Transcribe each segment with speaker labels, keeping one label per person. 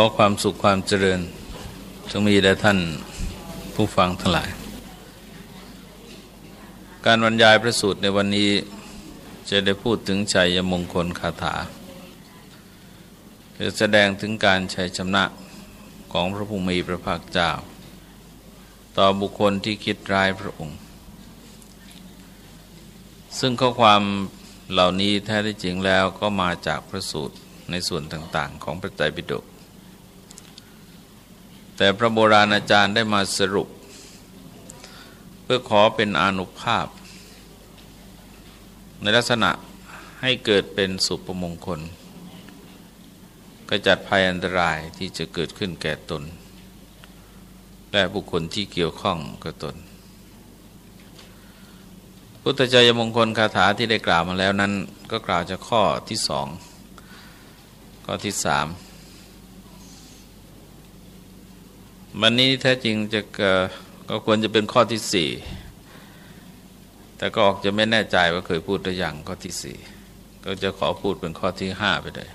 Speaker 1: อความสุขความเจริญจงมีแด่ท่านผู้ฟังทั้งหลาย การบรรยายพระสูตรในวันนี้จะได้พูดถึงชัยมงคลคาถาจะแสดงถึงการชัยชนะของพระภูมิพระภาคเจ้า ต่อบุคคลที่คิดร้ายพระองค์ ซึ่งข้อความเหล่านี้แท้ที่จริงแล้วก็มาจากพระสูตรในส่วนต่างๆ ของพระไตรปิฎก แต่พระโบราณอาจารย์ได้มาสรุป เพื่อขอเป็นอนุภาพ ในลักษณะให้เกิดเป็นสุปมงคลกระจัดภัยอันตรายที่จะเกิดขึ้นแก่ตน และบุคคลที่เกี่ยวข้องกับตน พุทธจยมงคลคาถาที่ได้กล่าวมาแล้วนั้น ก็กล่าวจากข้อที่สองข้อที่สาม วันนี้แท้จริงจะก็ควรจะเป็นข้อที่สี่แต่ก็ออกจะไม่แน่ใจว่าเคยพูดหรือยังข้อที่สี่ก็จะขอพูดเป็นข้อที่ห้าไปเลย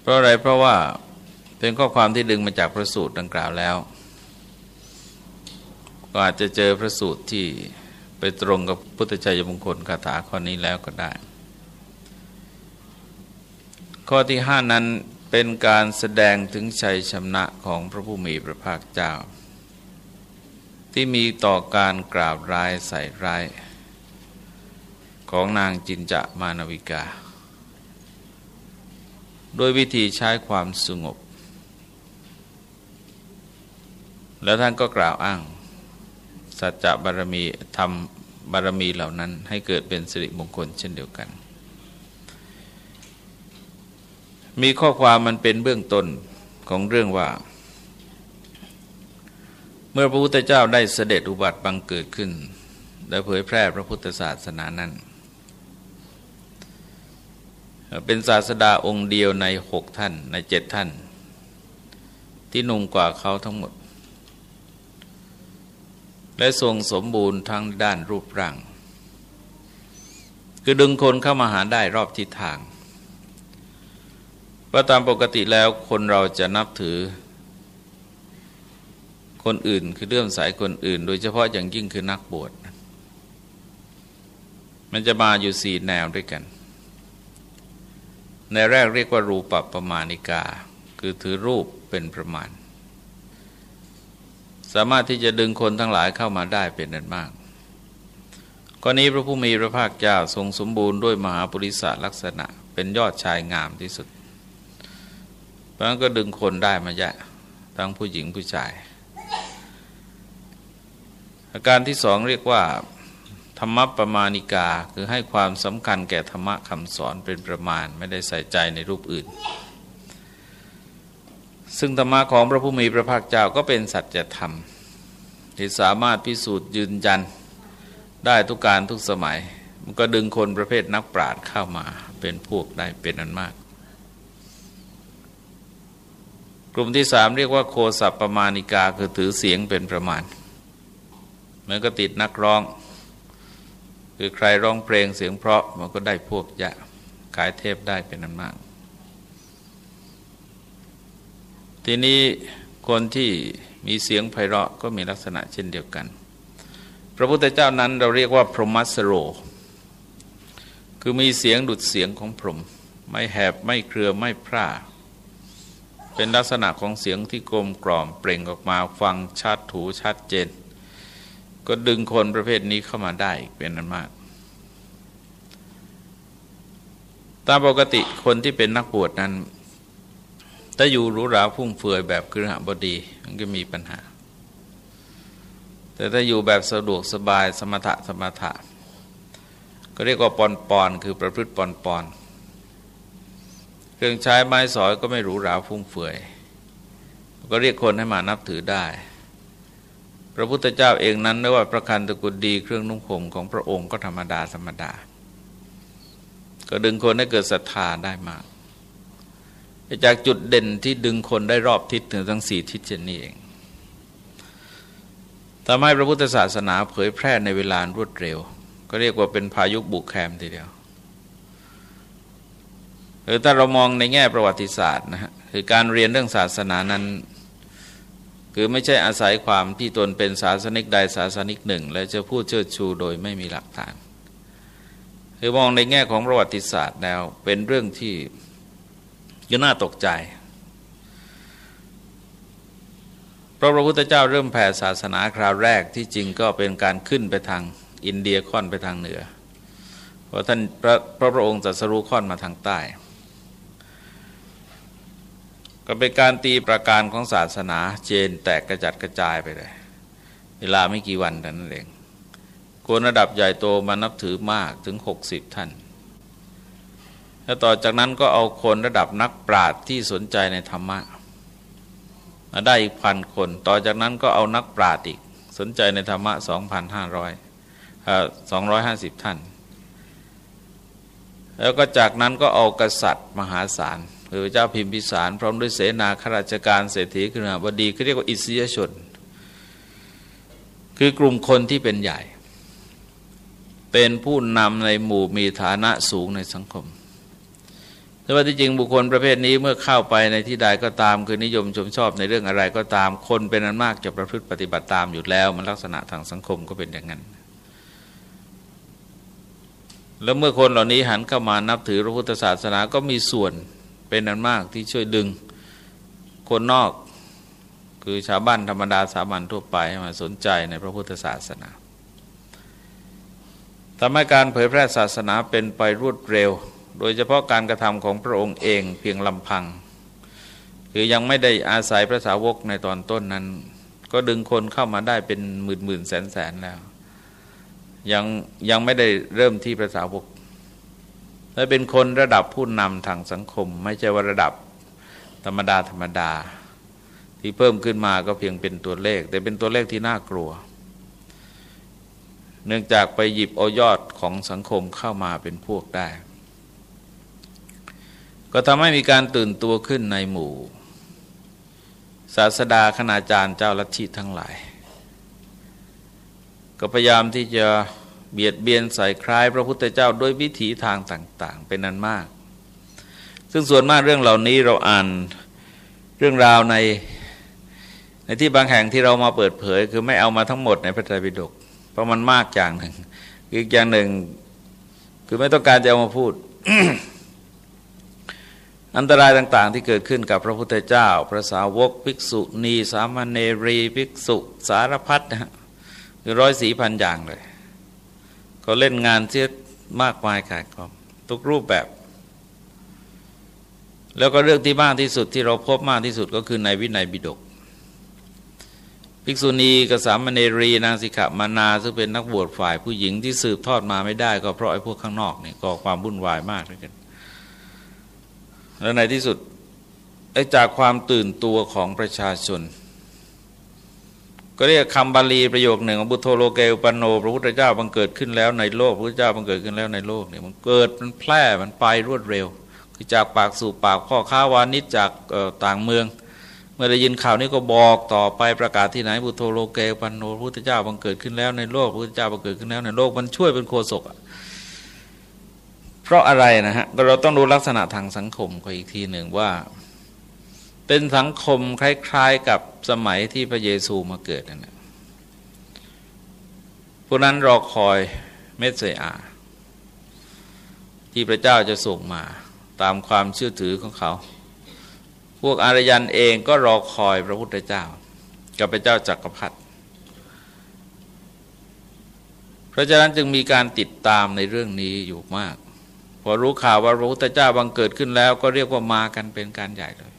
Speaker 1: เพราะอะไรเพราะว่าเป็นข้อความที่ดึงมาจากพระสูตรดังกล่าวแล้ว ก็อาจจะเจอพระสูตรที่ไปตรงกับพุทธชัยมงคลคาถาข้อนี้แล้วก็ได้ ข้อที่ห้านั้น เป็นการแสดงถึงชัยชนะของพระผู้มีพระภาคเจ้า ที่มีต่อการกราบร้ายใส่ร้าย ของนางจินจะมานวิกา โดยวิธีใช้ความสงบ แล้วท่านก็กล่าวอ้าง สัจจะบารมีทำบารมีเหล่านั้นให้เกิดเป็นสิริมงคลเช่นเดียวกัน มีข้อความมันเป็นเบื้องต้นของเรื่องว่า เมื่อพระพุทธเจ้าได้เสด็จอุบัติบังเกิดขึ้น และเผยแพร่พระพุทธศาสนานั้น เป็นศาสดาองค์เดียวในหกท่านในเจ็ดท่าน ที่นุ่งกว่าเขาทั้งหมด และทรงสมบูรณ์ทั้งด้านรูปร่าง คือดึงคนเข้ามาหาได้รอบทิศทาง ว่าตามปกติแล้วคนเราจะนับถือ คนอื่นคือเรื่องสายคนอื่น โดยเฉพาะอย่างยิ่งคือนักบวชมันจะมาอยู่สี่แนวด้วยกัน ในแรกเรียกว่ารูปประมาณิกา คือถือรูปเป็นประมาณ สามารถที่จะดึงคนทั้งหลายเข้ามาได้เป็นนันมากกรณีพระผู้มีพระภาคเจ้าทรงสมบูรณ์ด้วยมหาปุริสลักษณะ เป็นยอดชายงามที่สุด เพราะนั้นก็ดึงคนได้มาเยอะทั้งผู้หญิงผู้ชาย อาการที่สองเรียกว่า ธรรมประมาณิกา คือให้ความสำคัญแก่ธรรมะคำสอนเป็นประมาณไม่ได้ใส่ใจในรูปอื่น ซึ่งธรรมะของพระผู้มีพระภาคเจ้าก็เป็นสัจธรรม ที่สามารถพิสูจน์ยืนยันได้ทุกการทุกสมัย มันก็ดึงคนประเภทนักปราชญ์เข้ามาเป็นพวกได้เป็นอันมาก กลุ่มที่สามเรียกว่าโคสัปปมาณิกาคือถือเสียงเป็นประมาณ เหมือนก็ติดนักร้อง คือใครร้องเพลงเสียงเพราะมันก็ได้พวกยะขายเทพได้เป็นนั้นมาก ทีนี้คนที่มีเสียงไพเราะก็มีลักษณะเช่นเดียวกัน พระพุทธเจ้านั้นเราเรียกว่าพรหมัสโร คือมีเสียงดุดเสียงของพรหมไม่แหบไม่เครือไม่พร่า เป็นลักษณะของเสียงที่กลมกล่อมเปล่งออกมาฟังชัดถูชัดเจน ก็ดึงคนประเภทนี้เข้ามาได้เป็นนั้นมาก ตามปกติคนที่เป็นนักบวชนั้นถ้าอยู่หรู้ราพุ่งเฟือยแบบคือหบดี มันก็มีปัญหา แต่ถ้าอยู่แบบสะดวกสบายสมถะสมถะ ก็เรียกว่าปอนปอนคือประพฤติปอนปอน เครื่องใช้ไม้สอยก็ไม่หรูหราฟุ่มเฟือย ก็เรียกคนให้มานับถือได้ พระพุทธเจ้าเองนั้นไม่ว่าประคันตะกุดดีเครื่องนุ่งห่มของพระองค์ก็ธรรมดาธรรมดา ก็ดึงคนให้เกิดศรัทธาได้มาก จากจุดเด่นที่ดึงคนได้รอบทิศถึงทั้งสี่ทิศเช่นนี้เองทำให้พระพุทธศาสนาเผยแพร่ในเวลารวดเร็ว ก็เรียกว่าเป็นพายุบุกแคมทีเดียว หรือถ้าเรามองในแง่ประวัติศาสตร์นะฮะคือการเรียนเรื่องศาสนานั้น คือไม่ใช่อาศัยความที่ตนเป็นศาสนิกใดศาสนิกหนึ่ง แล้วจะพูดเชิดชูโดยไม่มีหลักฐาน คือมองในแง่ของประวัติศาสตร์แล้วเป็นเรื่องที่ยน่าตกใจเพราะพระพุทธเจ้าเริ่มแผ่ศาสนาคราวแรกที่จริงก็เป็นการขึ้นไปทางอินเดียค่อนไปทางเหนือเพราะท่านพระพระองค์จัดสรุค่อนมาทางใต้ ก็เป็นการตีประการของศาสนาเจนแตกกระจัดกระจายไปเลย เวลาไม่กี่วันแต่นั้นเองคนระดับใหญ่โตมานับถือมากถึง 60 ท่าน แล้วต่อจากนั้นก็เอาคนระดับนักปราชญ์ที่สนใจในธรรมะมาได้อีกพันคน ต่อจากนั้นก็เอานักปราชญ์อีกสนใจในธรรมะ 2,500 250 ท่าน แล้วก็จากนั้นก็เอากษัตริย์มหาศาล หรือเจ้าพิมพิสาร พร้อมด้วยเสนาข้าราชการเศรษฐีขึ้นมาบดีเขาเรียกว่าอิสยชน คือกลุ่มคนที่เป็นใหญ่ เป็นผู้นำในหมู่มีฐานะสูงในสังคม แต่ว่าที่จริงบุคคลประเภทนี้เมื่อเข้าไปในที่ใดก็ตาม คือนิยมชมชอบในเรื่องอะไรก็ตาม คนเป็นอันมากจะประพฤติปฏิบัติตามอยู่แล้ว มันลักษณะทางสังคมก็เป็นอย่างนั้นแล้วเมื่อคนเหล่านี้หันเข้ามานับถือพระพุทธศาสนาก็มีส่วน เป็นอันมากที่ช่วยดึงคนนอกคือชาวบ้านธรรมดาสามัญทั่วไปมาสนใจในพระพุทธศาสนาทำให้การเผยแพร่ศาสนาเป็นไปรวดเร็ว โดยเฉพาะการกระทำของพระองค์เองเพียงลำพัง คือยังไม่ได้อาศัยพระสาวกในตอนต้นนั้น ก็ดึงคนเข้ามาได้เป็นหมื่นหมื่นแสนแสนแล้ว ยังยังไม่ได้เริ่มที่พระสาวก และเป็นคนระดับผู้นำทางสังคม ไม่ใช่ว่าระดับธรรมดาธรรมดา ที่เพิ่มขึ้นมาก็เพียงเป็นตัวเลข แต่เป็นตัวเลขที่น่ากลัว เนื่องจากไปหยิบเอายอดของสังคมเข้ามาเป็นพวกได้ ก็ทำให้มีการตื่นตัวขึ้นในหมู่ ศาสดาคณาจารย์เจ้าลัทธิทั้งหลาย ก็พยายามที่จะ เบียดเบียนใส่คล้าย พระพุทธเจ้าด้วยวิถีทางต่าง ๆ เป็นนันมาก ซึ่งส่วนมากเรื่องเหล่านี้เราอ่านเรื่องราวในในที่บางแห่งที่เรามาเปิดเผย คือไม่เอามาทั้งหมดในพระไตรปิฎกเพราะมันมากอย่างหนึ่งอีกอย่างหนึ่ง คือไม่ต้องการจะเอามาพูด อันตรายต่างๆ ที่เกิดขึ้นกับพระพุทธเจ้า พระสาวกภิกษุณี สามเณรีภิกษุ สารพัดนะฮะคือร้อยสีพันอย่างเลย เขาเล่นงานเสียมากมายขายของทุกรูปแบบ แล้วก็เรื่องที่มากที่สุดที่เราพบมากที่สุดก็คือในวินัยบิดก ภิกษุณีกับสามเณรีนางสิกขามานา ซึ่งเป็นนักบวชฝ่ายผู้หญิงที่สืบทอดมาไม่ได้ ก็เพราะไอ้พวกข้างนอกเนี่ยก่อความวุ่นวายมากเลยกัน แล้วในที่สุดไอ้จากความตื่นตัวของประชาชน ก็เรียกคำบาลีประโยคหนึ่งของบุตโธโลเกอุปโนพระพุทธเจ้าบังเกิดขึ้นแล้วในโลกพระพุทธเจ้าบังเกิดขึ้นแล้วในโลกเนี่ยมันเกิดมันแพร่มันไปรวดเร็ว คือจากปากสู่ปากพ่อค้าวานิชจากต่างเมือง เมื่อได้ยินข่าวนี้ก็บอกต่อไปประกาศที่ไหนบุตโธโลเกอุปโนพระพุทธเจ้าบังเกิดขึ้นแล้วในโลกพระพุทธเจ้าบังเกิดขึ้นแล้วในโลกมันช่วยเป็นโคศกอะเพราะอะไรนะฮะเราต้องดูลักษณะทางสังคมก็อีกทีหนึ่งว่า เป็นสังคมคล้าย ๆ กับสมัยที่พระเยซูมาเกิดนั่นแหละพวกนั้นรอคอยเมสเซอา ที่พระเจ้าจะส่งมาตามความเชื่อถือของเขา พวกอารยันเองก็รอคอยพระพุทธเจ้า กับพระเจ้าจักรพรรดิเพราะฉะนั้นจึงมีการติดตามในเรื่องนี้อยู่มาก พอรู้ข่าวว่าพระพุทธเจ้าบังเกิดขึ้นแล้ว ก็เรียกว่ามากันเป็นการใหญ่เลย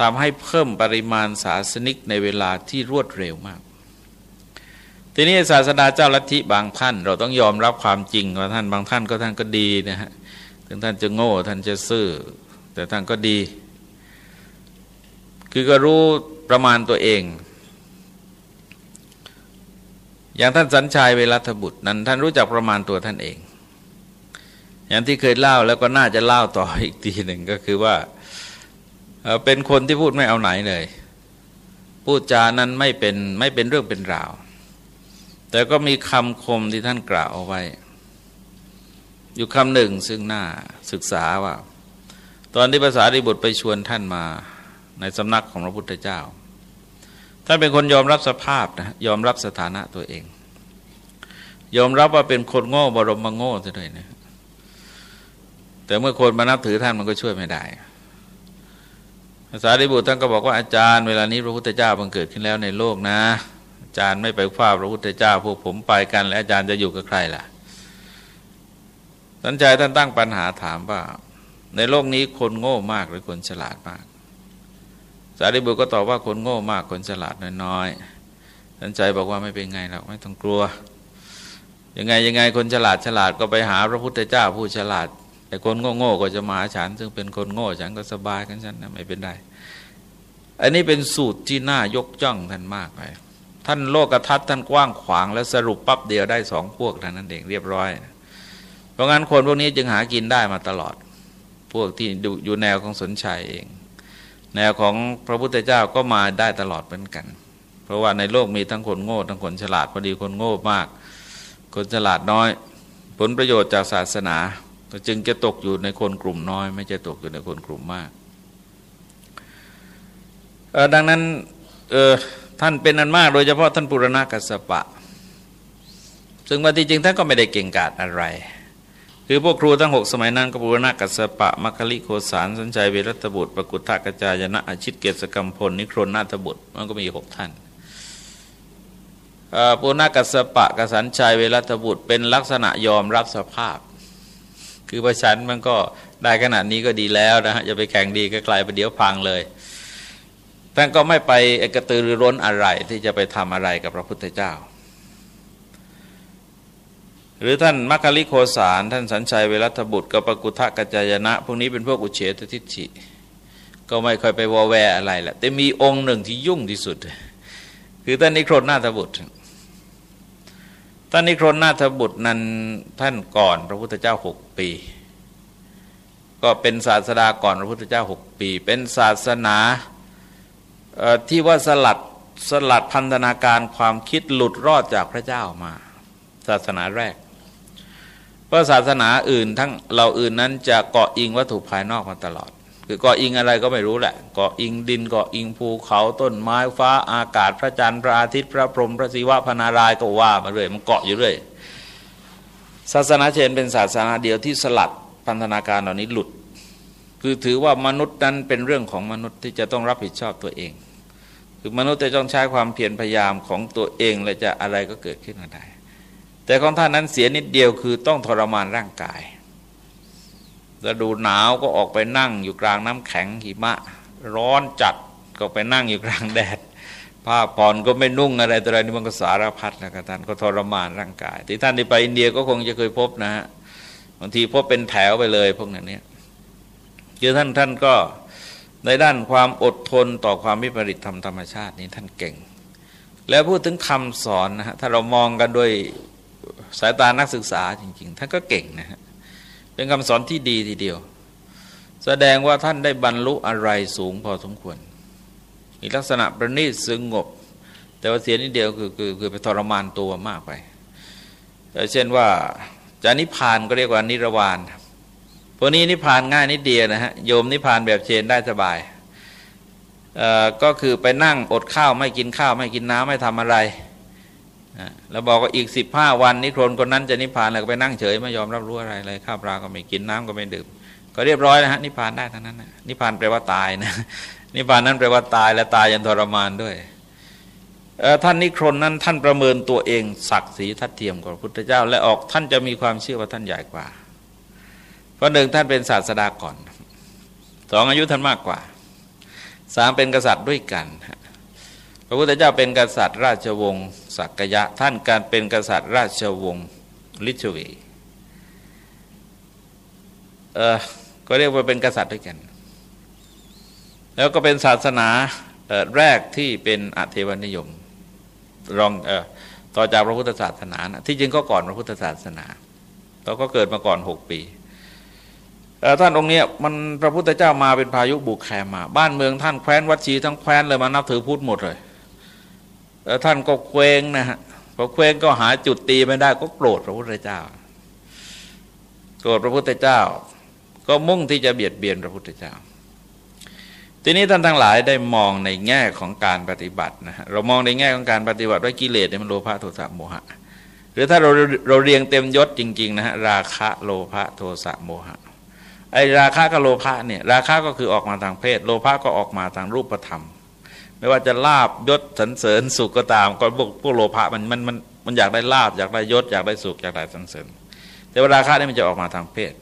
Speaker 1: ทำให้เพิ่มปริมาณศาสนิกในเวลาที่รวดเร็วมาก ทีนี้ศาสดาเจ้าลัทธิบางท่าน เราต้องยอมรับความจริงว่าท่านบางท่านก็ท่านก็ดีนะฮะ ถึงท่านจะโง่ท่านจะซื่อ แต่ท่านก็ดี คือก็รู้ประมาณตัวเอง อย่างท่านสัญชัยเวรัตบุตรนั้น ท่านรู้จักประมาณตัวท่านเอง อย่างที่เคยเล่าแล้วก็น่าจะเล่าต่ออีกทีหนึ่งก็คือว่า เป็นคนที่พูดไม่เอาไหนเลย พูดจานั้นไม่เป็นไม่เป็นเรื่องเป็นราว แต่ก็มีคำคมที่ท่านกล่าวเอาไว้ อยู่คำหนึ่งซึ่งน่าศึกษาว่า ตอนที่ภาษาดิบุตรไปชวนท่านมาในสำนักของพระพุทธเจ้า ท่านเป็นคนยอมรับสภาพนะยอมรับสถานะตัวเอง ยอมรับว่าเป็นคนโง่บรมมโง่ซะด้วยนะแต่เมื่อคนมานับถือท่านมันก็ช่วยไม่ได้ ภาษาดิบุตรท่านก็บอกว่าอาจารย์เวลานี้พระพุทธเจ้าบังเกิดขึ้นแล้วในโลกนะ อาจารย์ไม่ไปฝ้าพระพุทธเจ้าพวกผมไปกัน แล้วอาจารย์จะอยู่กับใครล่ะสันใจท่านตั้งปัญหาถามว่า ในโลกนี้คนโง่มากหรือคนฉลาดมาก สารีบุตรก็ตอบว่าคนโง่มากคนฉลาดน้อยๆสันใจบอกว่าไม่เป็นไงหรอกไม่ต้องกลัวยังไงยังไงคนฉลาดฉลาดก็ไปหาพระพุทธเจ้าผู้ฉลาด แต่คนโง่โง่ก็จะมาหาฉัน ซึ่งเป็นคนโง่ฉันก็สบายกันฉันนะไม่เป็นไรอันนี้เป็นสูตรที่น่ายกจ้องท่านมากเลยท่านโลกทัศน์ท่านกว้างขวาง แล้วสรุปปั๊บเดียวได้สองพวกเท่านั้นเองเรียบร้อย เพราะงั้นคนพวกนี้จึงหากินได้มาตลอด พวกที่อยู่แนวของสนชัยเอง แนวของพระพุทธเจ้าก็มาได้ตลอดเหมือนกัน เพราะว่าในโลกมีทั้งคนโง่ ทั้งคนฉลาดพอดีคนโง่มาก คนฉลาดน้อย ผลประโยชน์จากศาสนา จึงจะตกอยู่ในคนกลุ่มน้อย ไม่จะตกอยู่ในคนกลุ่มมาก ดังนั้นท่านเป็นอันมาก โดยเฉพาะท่านปุรณกัสปะ ซึ่งว่าที่จริงท่านก็ไม่ได้เก่งกาจอะไร คือพวกครูทั้งหกสมัยนั้นกบูรณกัสปะมัคคิโคสารสัญชัยเวรัตบุตรปกุทธกจายนะอาชิตเกศกรรมพลนิครนนาถบุตรมันก็มีหกท่านปุรณกัสปะกสันชัยเวรัตบุตรเป็นลักษณะยอมรับสภาพ คือประชันมันก็ได้ขนาดนี้ก็ดีแล้วนะฮะจะไปแข่งดีก็กลายไปเดี๋ยวพังเลยท่านก็ไม่ไปกระตือรือร้นอะไรที่จะไปทำอะไรกับพระพุทธเจ้า หรือท่านมัคคิลิโคสาร ท่านสัญชัยเวรัตบุตรกับปกุทะกัจจายนะ พวกนี้เป็นพวกอุเฉตทิฏฐิก็ไม่ค่อยไปวอแวอะไรแหละแต่มีองค์หนึ่งที่ยุ่งที่สุด คือท่านนิโครนนาถบุตร ท่านนิครนนาถบุตรนั้นท่านก่อนพระพุทธเจ้าหกปี ก็เป็นศาสดาก่อนพระพุทธเจ้าหกปี เป็นศาสนาที่ว่าสลัดสลัดพันธนาการความคิดหลุดรอดจากพระเจ้ามา ศาสนาแรก เพราะศาสนาอื่นทั้งเราอื่นนั้นจะเกาะอิงวัตถุภายนอกมาตลอด คือเกาะอิงอะไรก็ไม่รู้แหละเกาะอิงดินเกาะอิงภูเขาต้นไม้ฟ้าอากาศพระจันทร์พระอาทิตย์พระพรหมพระศิวะพนารายก็ว่ามาเรื่อยมันเกาะอยู่เรื่อยศาสนาเชนเป็นศาสนาเดียวที่สลัดพันธนาการเหล่านี้หลุด คือถือว่ามนุษย์นั้นเป็นเรื่องของมนุษย์ที่จะต้องรับผิดชอบตัวเอง คือมนุษย์จะต้องใช้ความเพียรพยายามของตัวเองและจะอะไรก็เกิดขึ้นมาได้แต่ของท่านนั้นเสียนิดเดียวคือต้องทรมานร่างกาย ฤดูหนาวก็ออกไปนั่งอยู่กลางน้ำแข็งหิมะ ร้อนจัดก็ไปนั่งอยู่กลางแดดผ้าผ่อนก็ไม่นุ่งอะไรตัวอะไรนี่มันก็สารพัดนะครับท่านก็ทรมานร่างกาย ที่ท่านที่ไปอินเดียก็คงจะเคยพบนะฮะบางทีพบเป็นแถวไปเลยพวกนั้นเนี่ยคือท่านท่านก็ในด้านความอดทนต่อความวิปริตธรรมธรรมชาตินี้ท่านเก่ง แล้วพูดถึงคำสอนนะฮะถ้าเรามองกันด้วยสายตานักศึกษาจริง ๆ ท่านก็เก่งนะฮะ เป็นคำสอนที่ดีทีเดียว แสดงว่าท่านได้บรรลุอะไรสูงพอสมควร มีลักษณะประณีตสงบแต่ว่าเสียนิดเดียวคือคือคือไปทรมานตัวมากไป เช่นว่าจานิพานก็เรียกว่านิรวานพวกนี้นิพานง่ายนิดเดียวนะฮะโยมนิพานแบบเชนได้สบายก็คือไปนั่งอดข้าวไม่กินข้าวไม่กินน้ำไม่ทำอะไร แล้วบอกว่าอีกสิบห้าวันนิครนคนนั้นจะนิพพานแล้วก็ไปนั่งเฉยไม่ยอมรับรู้อะไรเลยข้าวปลาก็ไม่กินน้ำก็ไม่ดื่มก็เรียบร้อยนะฮะนิพพานได้ทั้งนั้นนะนิพพานแปลว่าตายนะนิพพานนั้นแปลว่าตายและตายยันทรมานด้วยท่านนิครนนั้นท่านประเมินตัวเองศักดิ์ศรีทัดเทียมกับพระพุทธเจ้า และออกท่านจะมีความเชื่อว่าท่านใหญ่กว่า เพราะหนึ่งท่านเป็นศาสดาก่อนสองอายุท่านมากกว่าสามเป็นกษัตริย์ด้วยกัน ระพุทธเจ้าเป็นกษัตริย์ราชวงศ์สักยะ ท่านการเป็นกษัตริย์ราชวงศ์ลิชวีเออก็เรียกว่าเป็นกษัตริย์ด้วยกัน แล้วก็เป็นศาสนาแรกที่เป็นอเทวนิยมรองอต่อจากพระพุทธศาสนานะที่จริงก็ก่อนพระพุทธศาสนาเราก็เกิดมาก่อนหกปีท่านองค์นี้มันพระพุทธเจ้ามาเป็นพายุบุกแคมมา บ้านเมืองท่านแคว้นวัดชีทั้งแคว้นเลยมานับถือพุทธหมดเลย แล้วท่านก็เคว้งนะฮะพอเคว้งก็หาจุดตีไม่ได้ ก็โกรธพระพุทธเจ้า โกรธพระพุทธเจ้า ก็มุ่งที่จะเบียดเบียนพระพุทธเจ้า ทีนี้ท่านทั้งหลายได้มองในแง่ของการปฏิบัตินะฮะเรามองในแง่ของการปฏิบัติว่ากิเลสเนี่ยมันโลภะโทสะโมหะ หรือถ้าเราเราเรียงเต็มยศจริง ๆ นะฮะราคะโลภะโทสะโมหะไอราคะกับโลภะเนี่ยราคะก็คือออกมาทางเพศ โลภะก็ออกมาทางรูปธรรม ไม่ว่าจะลาบยศสันเสริญสุขก็ตามก็พวกพวกโลภะมันมันมันมันอยากได้ลาบอยากได้ยศอยากได้สุขอยากได้สันเสริญ แต่ว่ารานี่มันจะออกมาทางเพศ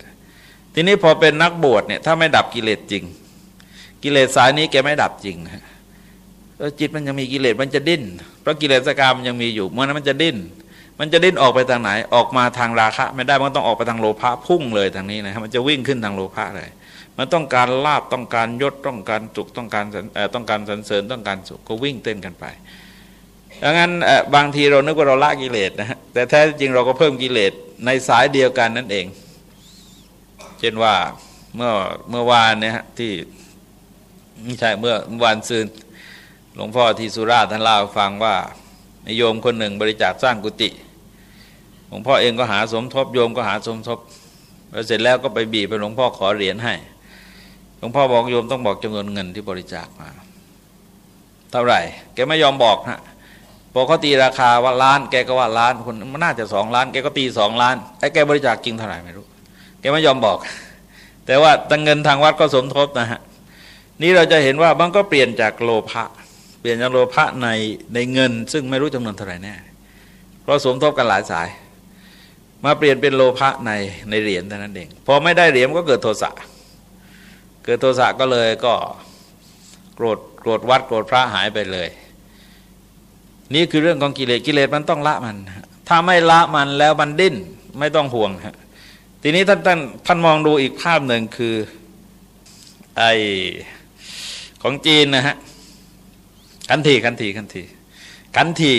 Speaker 1: ทีนี้พอเป็นนักบวชเนี่ยถ้าไม่ดับกิเลสจริง กิเลสสายนี้แกไม่ดับจริงนะจิตมันยังมีกิเลสมันจะดิ้นเพราะกิเลสกรรมมันยังมีอยู่เมื่อนั้นมันจะดิ้น มันจะดิ้นออกไปทางไหนออกมาทางราคะ ไม่ได้มันต้องออกไปทางโลภะพุ่งเลยทางนี้นะมันจะวิ่งขึ้นทางโลภะเลย มันต้องการลาบต้องการยศต้องการสุขต้องการต้องการสรรเสริญต้องการสุขก็วิ่งเต้นกันไปดังนั้นบางทีเรานึกว่าเราละกิเลสนะฮะแต่แท้จริงเราก็เพิ่มกิเลสในสายเดียวกันนั่นเอง เช่นว่าเมื่อเมื่อวานเนี่ยที่ไม่ใช่เมื่อวานซืนหลวงพ่อที่สุราษฎร์ท่านเล่าฟังว่าโยมคนหนึ่งบริจาคสร้างกุฏิหลวงพ่อเองก็หาสมทบโยมก็หาสมทบแล้วเสร็จแล้วก็ไปบีบไปหลวงพ่อขอเหรียญให้ หลวงพ่อบอกโยมต้องบอกจำนวนเงินที่บริจาคมาเท่าไหร่ แกไม่ยอมบอกฮะพอเขาตีราคาว่าล้าน แกก็ว่าล้านคนมันน่าจะสองล้าน แกก็ตีสองล้านไอ้แกบริจาคจริงเท่าไหร่ไม่รู้ แกไม่ยอมบอก แต่ว่าตังเงินทางวัดก็สมทบนะฮะนี่เราจะเห็นว่ามันก็เปลี่ยนจากโลภะเปลี่ยนจากโลภะในในเงิน ซึ่งไม่รู้จำนวนเท่าไหร่แน่เพราะสมทบกันหลายสาย มาเปลี่ยนเป็นโลภะในในเหรียญเท่านั้นเองพอไม่ได้เหรียญก็เกิดโทสะ กิดโทสะก็เลยก็โกรธโกรธวัดโกรธพระหายไปเลย นี่คือเรื่องของกิเลสกิเลสมันต้องละมัน ถ้าไม่ละมันแล้วมันดิ้นไม่ต้องห่วงฮะทีนี้ท่านท่านท่านมองดูอีกภาพหนึ่งคือไอของจีนนะฮะกันทีกันทีกันทีกันที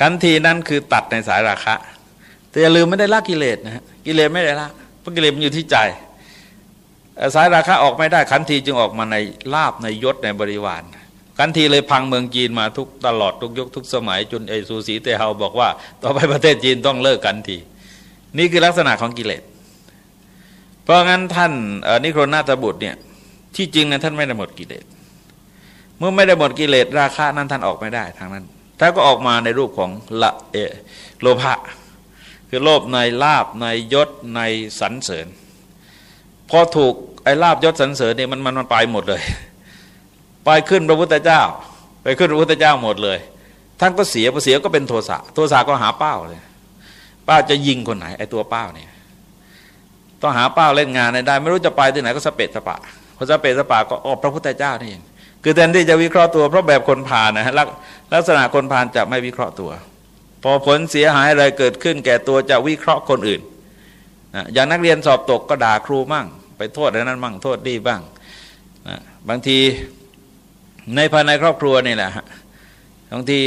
Speaker 1: กันทีนั้นคือตัดในสายราคะ แต่อย่าลืมไม่ได้ละกิเลสนะฮะกิเลสไม่ได้ละเพราะกิเลสมันอยู่ที่ใจ สายราคาออกไม่ได้ขันทีจึงออกมาในลาบในยศในบริวารขันทีเลยพังเมืองจีนมาทุกตลอดทุกยุคทุกสมัยจนไอซูสีเตเฮาบอกว่า ต่อไปประเทศจีนต้องเลิกกันที นี่คือลักษณะของกิเลสเพราะงั้นท่านนิโครนาตบุตรเนี่ยที่จริงนะท่านไม่ได้หมดกิเลสเมื่อไม่ได้หมดกิเลสราคานั้นท่านออกไม่ได้ทางนั้นท่านก็ออกมาในรูปของละเอโลภะคือโลภในลาบในยศในสรรเสริญ พอถูกไอ้ลาบยศสรรเสริญเนี่ยมันมันมันไปหมดเลย ไปขึ้นพระพุทธเจ้า ไปขึ้นพระพุทธเจ้าหมดเลยท่านก็เสียพอเสียก็เป็นโทสะโทสะก็หาเป้าเลยป้าจะยิงคนไหนไอ้ตัวเป้าเนี่ยต้องหาเป้าเล่นงานได้ ไม่รู้จะไปที่ไหนก็สเปดสปะพอสเปดสปะก็ออกพระพุทธเจ้านี่เองคือแทนที่จะวิเคราะห์ตัวเพราะแบบคนผ่านนะฮะลักษณะคนผ่านจะไม่วิเคราะห์ตัว พอผลเสียหายอะไรเกิดขึ้นแก่ตัวจะวิเคราะห์คนอื่น อย่างนักเรียนสอบตกก็ด่าครูมั่ง ไปโทษนั้นมั่งโทษดีบ้างนะบางทีในภายในครอบครัวนี่แหละบางที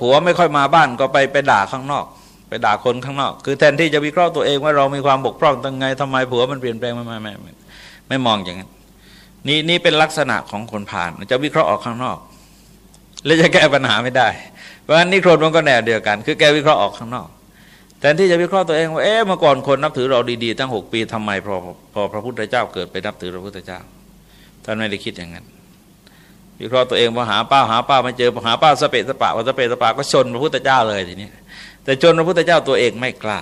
Speaker 1: ผัวไม่ค่อยมาบ้านก็ไปไปด่าข้างนอก ไปด่าคนข้างนอก คือแทนที่จะวิเคราะห์ตัวเองว่าเรามีความบกพร่องตั้งไงทำไมผัวมันเปลี่ยนแปลงไม่ไม่ไม่ไม่ไม่มองอย่างนั้นนี่นี่เป็นลักษณะของคนผ่านจะวิเคราะห์ออกข้างนอก แล้วจะแก้ปัญหาไม่ได้ เพราะฉะนั้นนิโครนมันก็แนวเดียวกัน คือแก้วิเคราะห์ออกข้างนอก ทนที่จะวิเคราะห์ตัวเองว่าเอ๊ะเมื่อก่อนคนนับถือเราดีๆตั้งหกปีทำไมพอพอพระพุทธเจ้าเกิดไปนับถือพระพุทธเจ้าท่านไม่ได้คิดอย่างนั้น วิเคราะห์ตัวเองว่าหาป้าหาป้าไม่เจอหาป้าสเปะสปะว่าสเปะสปะก็ชนพระพุทธเจ้าเลยทีนี้แต่ชนพระพุทธเจ้าตัวเองไม่กล้า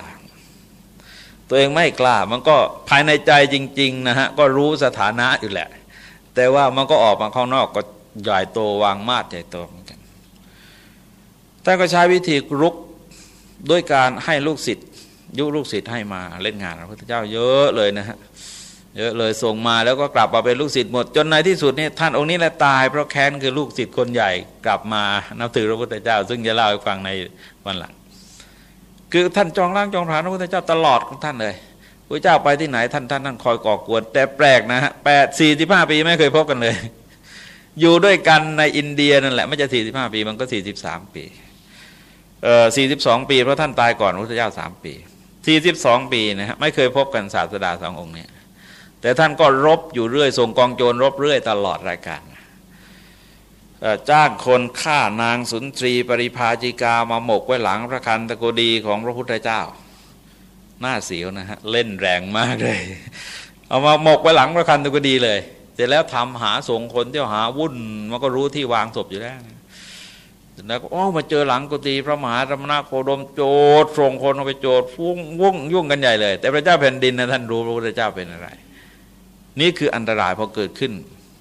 Speaker 1: ตัวเองไม่กล้ามันก็ภายในใจจริง ๆ นะฮะก็รู้สถานะอยู่แหละ แต่ว่ามันก็ออกมาข้างนอกก็ใหญ่โตวางมาดใหญ่โตเหมือนกันท่านก็ใช้วิธีรุก ด้วยการให้ลูกศิษย์ยุลูกศิษย์ให้มาเล่นงานพระพุทธเจ้าเยอะเลยนะฮะเยอะเลยส่งมาแล้วก็กลับมาเป็นลูกศิษย์หมด จนในที่สุดนี่ท่านองค์นี้แหละตายเพราะแค้นคือลูกศิษย์คนใหญ่กลับมานับถือพระพุทธเจ้า ซึ่งจะเล่าให้ฟังในวันหลัง คือท่านจองร่างจองผานพระพุทธเจ้าตลอดของท่านเลยพระเจ้าไปที่ไหนท่านท่านท่านคอยก่อกวน แต่แปลกนะฮะแปดสี่สิบห้าปีไม่เคยพบกันเลย อยู่ด้วยกันในอินเดียนั่นแหละไม่จะสี่สิบห้าปีมันก็สี่สิบสามปี สี่สิบสองปี เพราะท่านตายก่อนพระพุทธเจ้าสามปีสี่สิบสองปีนะฮะไม่เคยพบกันศาสดาสององค์เนี่ยแต่ท่านก็รบอยู่เรื่อยส่งกองโจรรบเรื่อยตลอดรายการจ้างคนฆ่านางสุนทรีปริภาจิกามาหมกไว้หลังพระคันตะโกดีของพระพุทธเจ้า หน้าเสียวนะฮะเล่นแรงมากเลย เอามาหมกไว้หลังพระคันตุกดีเลย เสร็จแล้วทำหาส่งคนเที่ยวหาวุ่นมันก็รู้ที่วางศพอยู่แล้ว แล้วก็อ๋อมาเจอหลังกุฏิพระมหาธรรมนาโคดมโจดส่งคนไปโจดฟุ้งวุ่งยุ่งกันใหญ่เลย แต่พระเจ้าแผ่นดินนะท่านรู้พระพุทธเจ้าเป็นอะไร นี่คืออันตรายพอเกิดขึ้น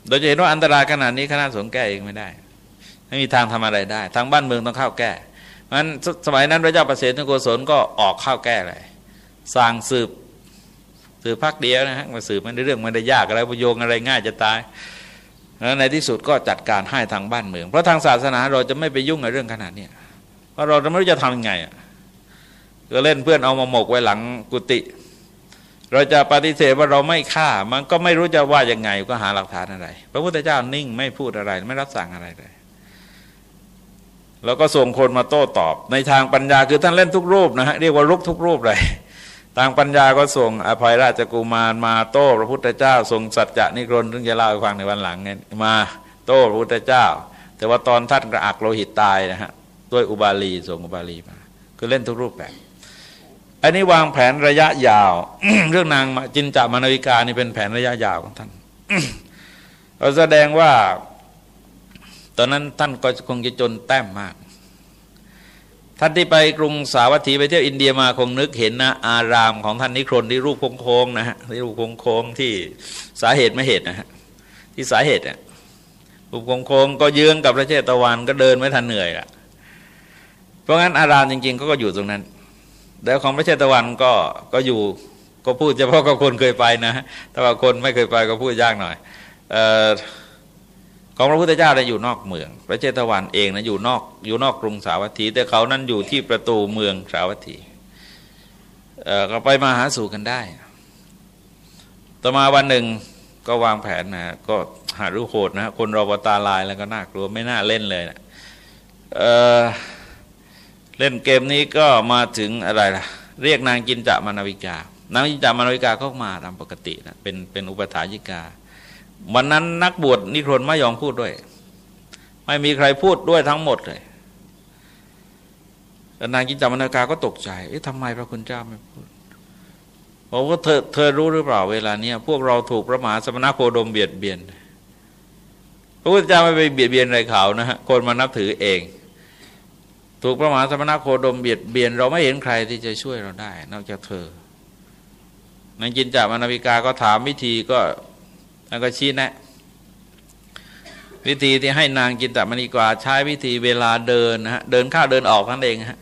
Speaker 1: โดยจะเห็นว่าอันตรายขนาดนี้คณะสงฆ์แก้เองไม่ได้ ไม่มีทางทำอะไรได้ ทางบ้านเมืองต้องเข้าแก้เพราะฉะนั้นสมัยนั้นพระเจ้าประเสริฐโกศลก็ออกเข้าแก้เลยสั่งสืบสืบพักเดียวนะฮะมาสืบมันได้เรื่องมันได้ยากอะไรประโยงอะไรง่ายจะตาย ในที่สุดก็จัดการให้ทางบ้านเมือง เพราะทางศาสนาเราจะไม่ไปยุ่งในเรื่องขนาดนี้เพราะเราไม่รู้จะทำยังไงก็เล่นเพื่อนเอามาหมกไว้หลังกุฏิเราจะปฏิเสธว่าเราไม่ฆ่า มันก็ไม่รู้จะว่ายังไงก็หาหลักฐานอะไร พระพุทธเจ้านิ่งไม่พูดอะไรไม่รับสั่งอะไรเลยแล้วก็ส่งคนมาโต้ตอบ ในทางปัญญาคือท่านเล่นทุกรูปนะฮะเรียกว่าลุกทุกรูปเลย ทางปัญญาก็ส่งอภัยราชกุมารมาโต้พระพุทธเจ้าส่งสัจจะนิกรนซึ่งจะเล่าให้ฟังในวันหลังเนี่ยมาโต้พระพุทธเจ้า แต่ว่าตอนท่านกระอักโลหิตตายนะฮะด้วยอุบาลีส่งอุบาลีมาคือเล่นทุกรูปแบบอันนี้วางแผนระยะยาว เรื่องนางจินจามนาวิกานี่เป็นแผนระยะยาวของท่านเราแสดงว่า ตอนนั้นท่านก็คงจะจนแต้มมาก ท่านที่ไปกรุงสาวัตถีไปเที่ยวอินเดียมาคงนึกเห็นนะอารามของท่านนิครนที่รูปโค้งๆนะฮะที่รูปโค้งๆที่สาเหตุไม่เหตุนะฮะที่สาเหตุเนี่ยรูปโค้งๆก็เยื้องกับพระเชตวันก็เดินไม่ทันเหนื่อยละเพราะงั้นอารามจริงๆ ก็อยู่ตรงนั้นแต่ของพระเชตวันก็ก็อยู่ก็พูดเฉพาะกับคนเคยไปนะแต่ว่าคนไม่เคยไปก็พูดยากหน่อยเอ่อ ของพระพุทธเจ้าเนี่ยอยู่นอกเมือง พระเจตวันเองนะอยู่นอกอยู่นอกกรุงสาวัตถี แต่เขานั้นอยู่ที่ประตูเมืองสาวัตถีเออก็ไปมาหาสู่กันได้ ต่อมาวันหนึ่งก็วางแผนนะก็หารู้โหดนะคนเราตาลายแล้วก็น่ากลัวไม่น่าเล่นเลยนะเเล่นเกมนี้ก็มาถึงอะไรล่ะ เรียกนางกินจะมานาวิกา นางกินจะมานาวิกาก็มาตามปกตินะเป็นเป็นอุปถายิกา วันนั้นนักบวชนิครนไม่ยอมพูดด้วย ไม่มีใครพูดด้วยทั้งหมดเลยนางกินจามนาคาก็ตกใจ เอ๊ะทำไมพระคุณเจ้าไม่พูดบอกว่าเธอเธอรู้หรือเปล่าเวลาเนี้ยพวกเราถูกพระมหาสมณโคดมเบียดเบียน พระพุทธเจ้าไม่ไปเบียดเบียนอะไรเขานะฮะ คนมานับถือเอง ถูกพระมหาสมณโคดมเบียดเบียน เราไม่เห็นใครที่จะช่วยเราได้ นอกจากเธอนางจินจามานาวิกาก็ถามวิธีก็ แล้วก็ชี้แนะ วิธีที่ให้นางจินตมณีกว่าใช้วิธีเวลาเดินนะฮะเดินข้าเดินออกนั่นเองฮะ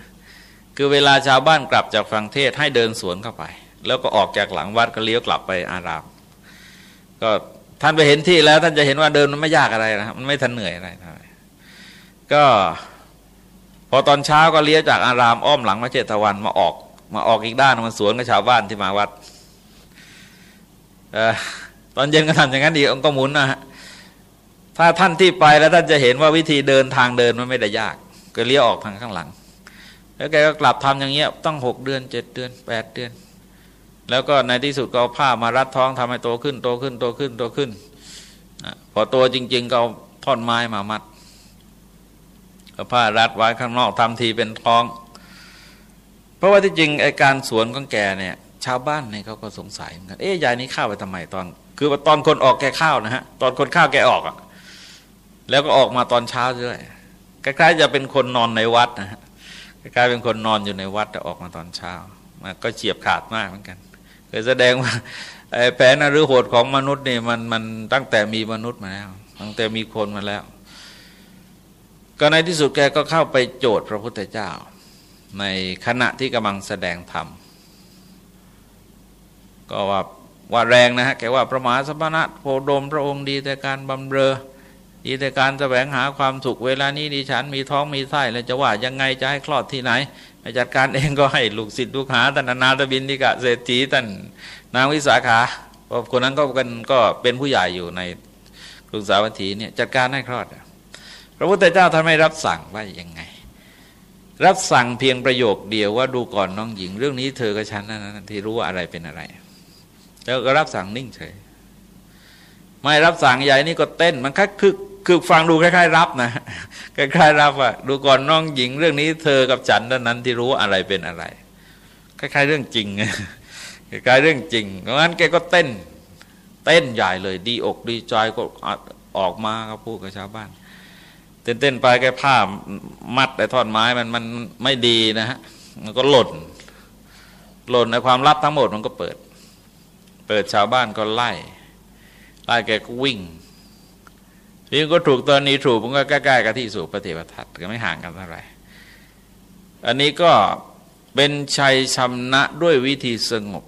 Speaker 1: คือเวลาชาวบ้านกลับจากฟังเทศให้เดินสวนเข้าไป แล้วก็ออกจากหลังวัดก็เลี้ยวกลับไปอารามก็ท่านไปเห็นที่แล้วท่านจะเห็นว่าเดินมันไม่ยากอะไรนะมันไม่ทันเหนื่อยอะไรก็พอตอนเช้าก็เลี้ยวจากอารามอ้อมหลังมาเจตวันมาออก มาออกอีกด้านมาสวนกับชาวบ้านที่มาวัดเออ ตอนเย็นก็ทำอย่างนั้นอีกองก็หมุนนะฮะถ้าท่านที่ไปแล้วท่านจะเห็นว่าวิธีเดินทางเดินมันไม่ได้ยาก ก็เลี้ยวออกทางข้างหลัง แล้วแกก็กลับทำอย่างเงี้ยต้องหกเดือนเจ็ดเดือนแปดเดือน แล้วก็ในที่สุดก็เอาผ้ามารัดท้องทำให้โตขึ้นโตขึ้นโตขึ้นโตขึ้นพอโตจริง ๆ ก็เอาท่อนไม้มามัดเอาผ้ารัดไว้ข้างนอกทำทีเป็นท้อง เพราะว่าที่จริงไอการสวนของแกเนี่ย ชาวบ้านเนี่ยเขาก็สงสัยเหมือนกัน เอ๊ยายนี้ข้าวไปทำไมตอน คือว่าตอนคนออกแกข้าวนะฮะ ตอนคนข้าวแกออกอะแล้วก็ออกมาตอนเช้าด้วยใกล้ๆจะเป็นคนนอนในวัดนะฮะใกล้ๆเป็นคนนอนอยู่ในวัดแต่ออกมาตอนเช้ามันก็เฉียบขาดมากเหมือนกันเลยแสดงว่าแผนหรือโหดของมนุษย์เนี่ยมันมันตั้งแต่มีมนุษย์มาแล้ว ตั้งแต่มีคนมาแล้ว ก็ในที่สุดแกก็เข้าไปโจทย์พระพุทธเจ้า ในขณะที่กำลังแสดงธรรม ก็ว่าว่าแรงนะฮะแกว่าพระมหาสมณะโพดมพระองค์ดีแต่การบำเรอดีแต่การแสวงหาความสุขเวลานี้ดิฉันมีท้องมีไส้แล้วจะว่ายังไงจะให้คลอดที่ไหนจัดการเองก็ให้ลูกศิษย์ลูกหาท่านนาตบินทิกะเศรษฐีท่านนางวิสาขาเพราะคนนั้นก็เป็นก็เป็นผู้ใหญ่อยู่ในกรุงสาวัตถีเนี่ยจัดการให้คลอด พระพุทธเจ้าท่านไม่รับสั่งว่ายังไง รับสั่งเพียงประโยคเดียวว่าดูก่อนน้องหญิง เรื่องนี้เธอกับฉันนั้นที่รู้ว่าอะไรเป็นอะไร แล้วก็รับสั่งนิ่งเฉย ไม่รับสั่งใหญ่นี่ก็เต้น มันค่คือคือฟังดูคล้ายๆ รับนะคล้ายๆรับว่าดูก่อนน้องหญิงเรื่องนี้เธอกับฉันนั้นที่รู้อะไรเป็นอะไร คล้ายๆเรื่องจริงคล้ายๆเรื่องจริงเพราะงั้นแกก็เต้น เต้นใหญ่เลย ดีอกดีใจก็ออกมาก็พูดกับชาวบ้านเต้นเต้นไปแกผ้ามัดไอ้ท่อนไม้มันมันไม่ดีนะฮะมันก็หล่น หล่นในความลับทั้งหมดมันก็เปิด เปิดชาวบ้านก็ไล่ไล่แกก็วิ่งนี่ก็ถูกตอนนี้ถูกมันก็ใกล้ๆกับที่สุปฏิปทัตก็ไม่ห่างกันเท่าไหร่อันนี้ก็เป็นชัยชนะด้วยวิธีสงบ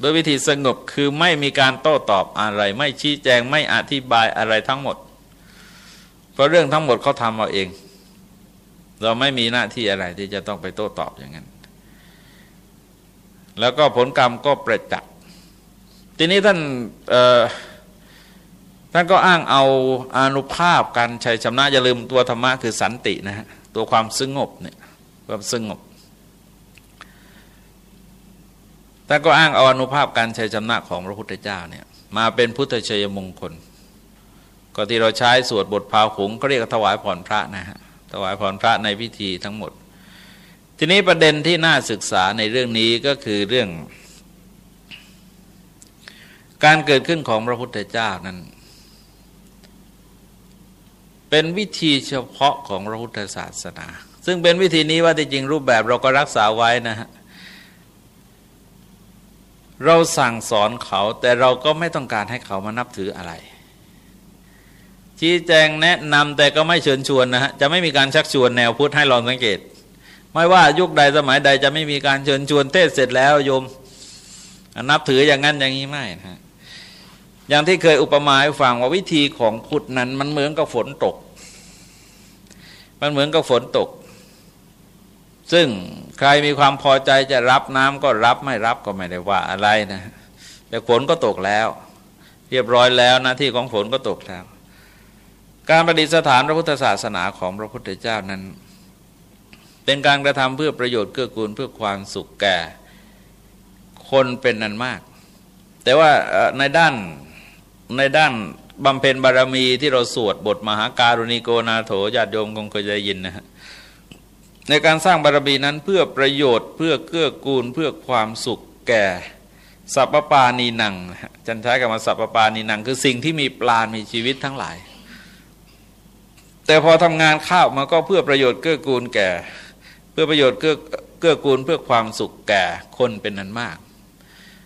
Speaker 1: โดยวิธีสงบคือไม่มีการโต้ตอบอะไร ไม่ชี้แจงไม่อธิบายอะไรทั้งหมด เพราะเรื่องทั้งหมดเขาทำเอาเอง เราไม่มีหน้าที่อะไรที่จะต้องไปโต้ตอบอย่างนั้น แล้วก็ผลกรรมก็ประจักษ์ทีนี้ท่านท่านก็อ้างเอาอานุภาพการชัยชนะอย่าลืมตัวธรรมะคือสันตินะฮะตัวความสงบเนี่ยความสงบท่านก็อ้างเอาอนุภาพการชัยชนะของพระพุทธเจ้าเนี่ยมาเป็นพุทธชัยมงคล ก็ที่เราใช้สวดบทพาหุงก็เรียกถวายผ่อนพระนะฮะถวายผ่อนพระในพิธีทั้งหมด ทีนี้ประเด็นที่น่าศึกษาในเรื่องนี้ก็คือเรื่อง การเกิดขึ้นของพระพุทธเจ้านั้น เป็นวิธีเฉพาะของพระพุทธศาสนา ซึ่งเป็นวิธีนี้ว่าที่จริงรูปแบบเราก็รักษาไว้นะฮะเราสั่งสอนเขาแต่เราก็ไม่ต้องการให้เขามานับถืออะไร ชี้แจงแนะนำแต่ก็ไม่เชิญชวนนะฮะจะไม่มีการชักชวนแนวพุทธให้ลองสังเกต ไม่ว่ายุคใดสมัยใดจะไม่มีการเชิญชวนเทศเสร็จแล้วโยมนับถืออย่างนั้นอย่างนี้ไม่นะอย่างที่เคยอุปมาให้ฟังว่าวิธีของพุทธนั้น มันเหมือนกับฝนตก มันเหมือนกับฝนตก ซึ่งใครมีความพอใจจะรับน้ำก็รับไม่รับก็ไม่ได้ว่าอะไรนะ แต่ฝนก็ตกแล้ว เรียบร้อยแล้วหน้าที่ของฝนก็ตกแล้ว การประดิษฐานพระพุทธศาสนาของพระพุทธเจ้านั้น เป็นการกระทำเพื่อประโยชน์เกื้อกูลเพื่อความสุขแก่ คนเป็นนันมาก แต่ว่าในด้านในด้านบำเพ็ญบารมีที่เราสวดบทมหาการุณิโกนาโถญาติโยมคงเคยได้ยินนะฮะในการสร้างบารมีนั้นเพื่อประโยชน์เพื่อเกื้อกูลเพื่อความสุขแก่สัพปานีนังจันท้ายกับมาสัพปานีนัง คือสิ่งที่มีปลามีชีวิตทั้งหลาย แต่พอทำงานข้าวมาก็เพื่อประโยชน์เกื้อกูลแก่ เพื่อประโยชน์เกื้อเกื้อกูลเพื่อความสุขแก่คนเป็นนั้นมาก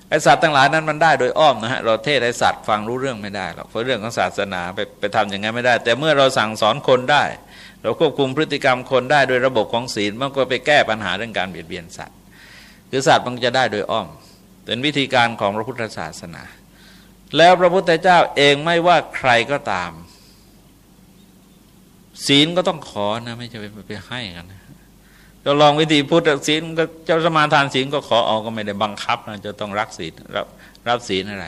Speaker 1: ไอสัตว์ทั้งหลายนั้นมันได้โดยอ้อมนะฮะเราเทศไอสัตว์ฟังรู้เรื่องไม่ได้หรอกเพราะเรื่องของศาสนาไปไปทำอย่างนั้นไม่ได้ แต่เมื่อเราสั่งสอนคนได้ เราควบคุมพฤติกรรมคนได้โดยระบบของศีลมันก็ไปแก้ปัญหาเรื่องการเบียดเบียนสัตว์ คือสัตว์มันจะได้โดยอ้อม เป็นวิธีการของพระพุทธศาสนา แล้วพระพุทธเจ้าเองไม่ว่าใครก็ตาม ศีลก็ต้องขอนะไม่จะไปไปให้กันนะ เราลองวิธีพุทธศีลก็เจ้าสมาทานศีลก็ขอเอาก็ไม่ได้บังคับนะจะต้องรักศีลรับรับศีลอะไร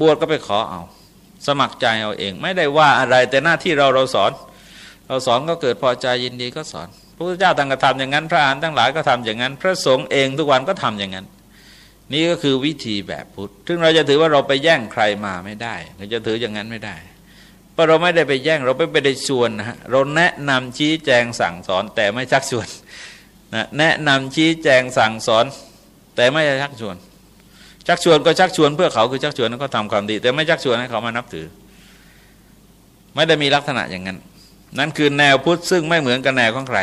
Speaker 1: บวชก็ไปขอเอา สมัครใจเอาเอง ไม่ได้ว่าอะไร แต่หน้าที่เราเราสอน เราสอนก็เกิดพอใจยินดีก็สอนพระพุทธเจ้าตั้งกระทำอย่างนั้น พระอานทั้งหลายก็ทำอย่างนั้น พระสงฆ์เองทุกวันก็ทำอย่างนั้น นี่ก็คือวิธีแบบพุทธซึ่งเราจะถือว่าเราไปแย่งใครมาไม่ได้เราจะถืออย่างนั้นไม่ได้ ราะเราไม่ได้ไปแย่งเราไม่ไปได้ชวนนะเราแนะนำชี้แจงสั่งสอนแต่ไม่ชักชวนนะแนะนำชี้แจงสั่งสอน แต่ไม่ชักชวน ชักชวนก็ชักชวนเพื่อเขาคือชักชวนนั้นก็ทำความดี แต่ไม่ชักชวนให้เขามานับถือ ไม่ได้มีลักษณะอย่างนั้น นั่นคือแนวพุทธซึ่งไม่เหมือนกับแนวของใคร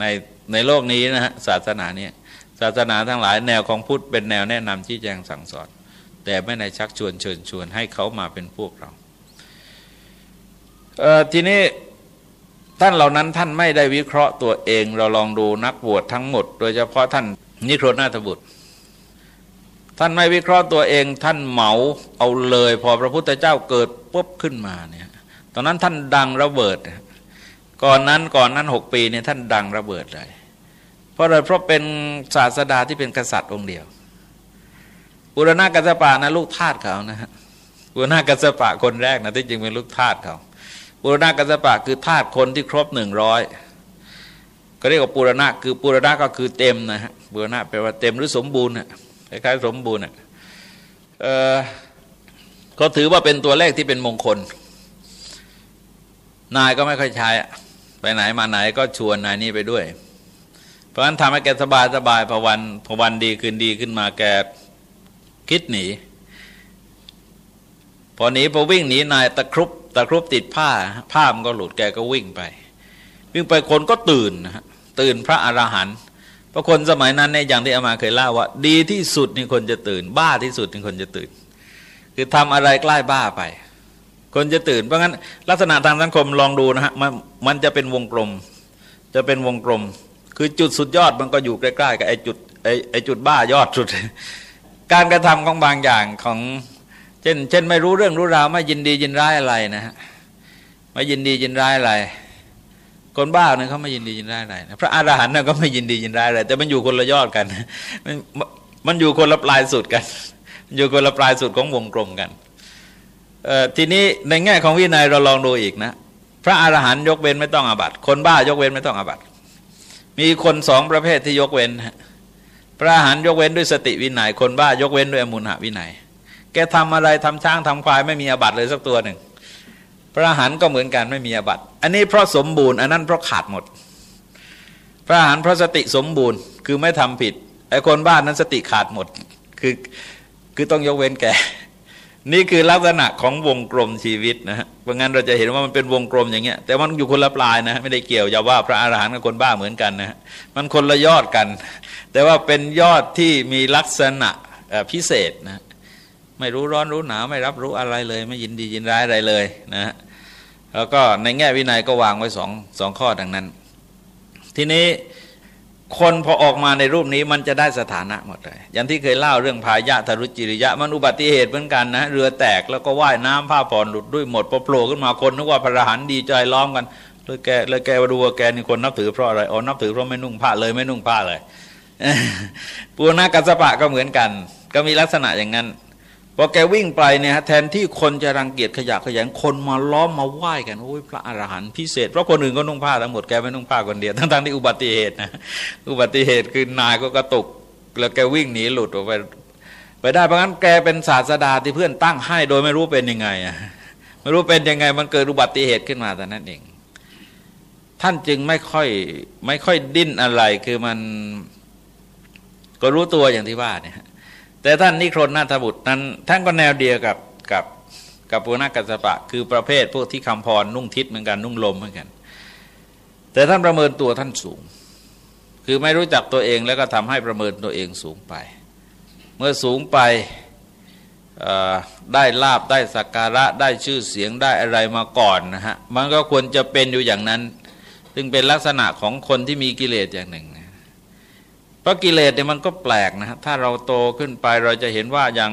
Speaker 1: ในในโลกนี้นะฮะศาสนาเนี่ยศาสนาทั้งหลายแนวของพุทธเป็นแนวแนะนำชี้แจงสั่งสอน แต่ไม่ได้ชักชวนเชิญชวนให้เขามาเป็นพวกเรา ทีนี้ท่านเหล่านั้นท่านไม่ได้วิเคราะห์ตัวเอง เราลองดูนักบวชทั้งหมด โดยเฉพาะท่านนิโครนาถบุตร ท่านไม่วิเคราะห์ตัวเอง ท่านเหมาเอาเลย พอพระพุทธเจ้าเกิดปุ๊บขึ้นมาเนี่ยตอนนั้นท่านดังระเบิด ก่อนนั้นก่อนนั้นหกปีเนี่ยท่านดังระเบิดเลย เพราะอะไรเพราะเป็นศาสดาที่เป็นกษัตริย์องค์เดียวปุรณากัสปะนะลูกทาสเขานะฮะปุรณากัสปะคนแรกนะที่จริงเป็นลูกทาสเขา ปุรณะกัสปะคือธาตุคนที่ครบหนึ่งร้อยก็เรียกว่าปุรณะคือปุรณะก็คือเต็มนะฮะปุรณะแปลว่าเต็มหรือสมบูรณ์ะคล้ายๆสมบูรณ์อะเขาถือว่าเป็นตัวเลขที่เป็นมงคล นายก็ไม่ค่อยใช้ไปไหนมาไหนก็ชวนนายนี่ไปด้วยไปราะฉะนั้นทำให้แกสบายสบายพอวันพอวันดีขึ้นดีขึ้นมาแกคิดหนี พอหนีพอวิ่งหนีนายตะครุบ ตะครุบติดผ้าผ้ามันก็หลุดแกก็วิ่งไป วิ่งไปคนก็ตื่นนะตื่นพระอรหันต์เพราะคนสมัยนั้นเนี่ยอย่างที่อามาเคยเล่าว่า ดีที่สุดนี่คนจะตื่น บ้าที่สุดนี่คนจะตื่น คือทำอะไรใกล้บ้าไป คนจะตื่นเพราะงั้น ลักษณะทางสังคมลองดูนะฮะมันมันจะเป็นวงกลม จะเป็นวงกลม คือจุดสุดยอดมันก็อยู่ใกล้ๆกับไอ้จุดไอ้ไอ้จุดบ้ายอดสุด การกระทำของบางอย่างของ ช่นเช่นไม่รู้เรื่องรู้ราวไม่ยินดียินร้ายอะไรนะฮะไม่ยินดียินร้ายอะไร คนบ้าเนี่ยเขาไม่ยินดียินร้ายอะไรพระอรหันต์เนี่ยก็ไม่ยินดียินร้ายอะไรแต่มันอยู่คนละยอดกัน มันมันอยู่คนละปลายสุดกัน อยู่คนละปลายสุดของวงกลมกันทีนี้ในแง่ของวินัยเราลองดูอีกนะ พระอรหันต์ยกเว้นไม่ต้องอาบัติคนบ้ายกเว้นไม่ต้องอาบัติมีคนสองประเภทที่ยกเว้นพระอรหันต์ยกเว้นด้วยสติวินยัยคนบ้ายกเว้นด้วยอมุนหวินัย แกทำอะไรทำช้างทำควายไม่มีอาบัตเลยสักตัวหนึ่ง พระหันก็เหมือนกันไม่มีอาบัตอันนี้เพราะสมบูรณ์อันนั้นเพราะขาดหมด พระหันเพราะสติสมบูรณ์คือไม่ทำผิดไอ้คนบ้านนั้นสติขาดหมดคือคือต้องยกเว้นแกนี่คือลักษณะของวงกลมชีวิตนะฮะเพราะงั้นเราจะเห็นว่ามันเป็นวงกลมอย่างเงี้ย แต่มันอยู่คนละปลายนะ ไม่ได้เกี่ยวอย่าว่าพระอาหารหันต์กับคนบ้าเหมือนกันนะมันคนละยอดกัน แต่ว่าเป็นยอดที่มีลักษณะพิเศษนะ ไม่รู้ร้อนรู้หนาวไม่รับรู้อะไรเลย ไม่ยินดียินร้ายอะไรเลยนะ แล้วก็ในแง่วินัยก็วางไว้สองสองข้อดังนั้น ทีนี้คนพอออกมาในรูปนี้มันจะได้สถานะหมดเลยอย่างที่เคยเล่าเรื่องพายะทรุจิริยะมันอุบัติเหตุเหมือนกันนะ เรือแตกแล้วก็ว่ายน้ำผ้าผ่อนหลุดด้วยหมดพอโผล่ขึ้นมาคนนึกว่าพระหันดีใจล้อมกันเลยแกเลยแกมาดูว่าแกนี่คนนับถือเพราะอะไรอ๋อนับถือเพราะไม่นุ่งผ้าเลยไม่นุ่งผ้าเลยปูนากัสปะก็เหมือนกัน ก็มีลักษณะอย่างนั้น พอแกวิ่งไปเนี่ยแทนที่คนจะรังเกียจขยะขยงคนมาล้อมมาไหว้กันโอ้ยพระอรหันต์พิเศษเพราะคนอื่นก็นุ่งผ้าทั้งหมดแกไม่นุ่งผ้าคนเดียวทั้งๆที่อุบัติเหตุนะอุบัติเหตุคือนายก็กระตุกแล้วแกวิ่งหนีหลุดออกไป ไปได้เพราะงั้นแกเป็นศาสดาที่เพื่อนตั้งให้โดยไม่รู้เป็นยังไงอะไม่รู้เป็นยังไงมันเกิดอุบัติเหตุขึ้นมาแต่นั้นเอง ท่านจึงไม่ค่อยไม่ค่อยดิ้นอะไรคือมันก็รู้ตัวอย่างที่ว่าเนี่ย แต่ท่านนิโครนนาถบุตรนั้นท่านก็แนวเดียวกับกับกับปุณกัสปะ คือประเภทพวกที่คำพรนุ่งทิศเหมือนกันนุ่งลมเหมือนกัน แต่ท่านประเมินตัวท่านสูง คือไม่รู้จักตัวเองแล้วก็ทำให้ประเมินตัวเองสูงไป เมื่อสูงไปได้ลาบได้สักการะได้ชื่อเสียงได้อะไรมาก่อนนะฮะมันก็ควรจะเป็นอยู่อย่างนั้น ซึ่งเป็นลักษณะของคนที่มีกิเลสอย่างหนึ่ง ราะกิเลสเนี่ยมันก็แปลกนะ ถ้าเราโตขึ้นไปเราจะเห็นว่าอย่าง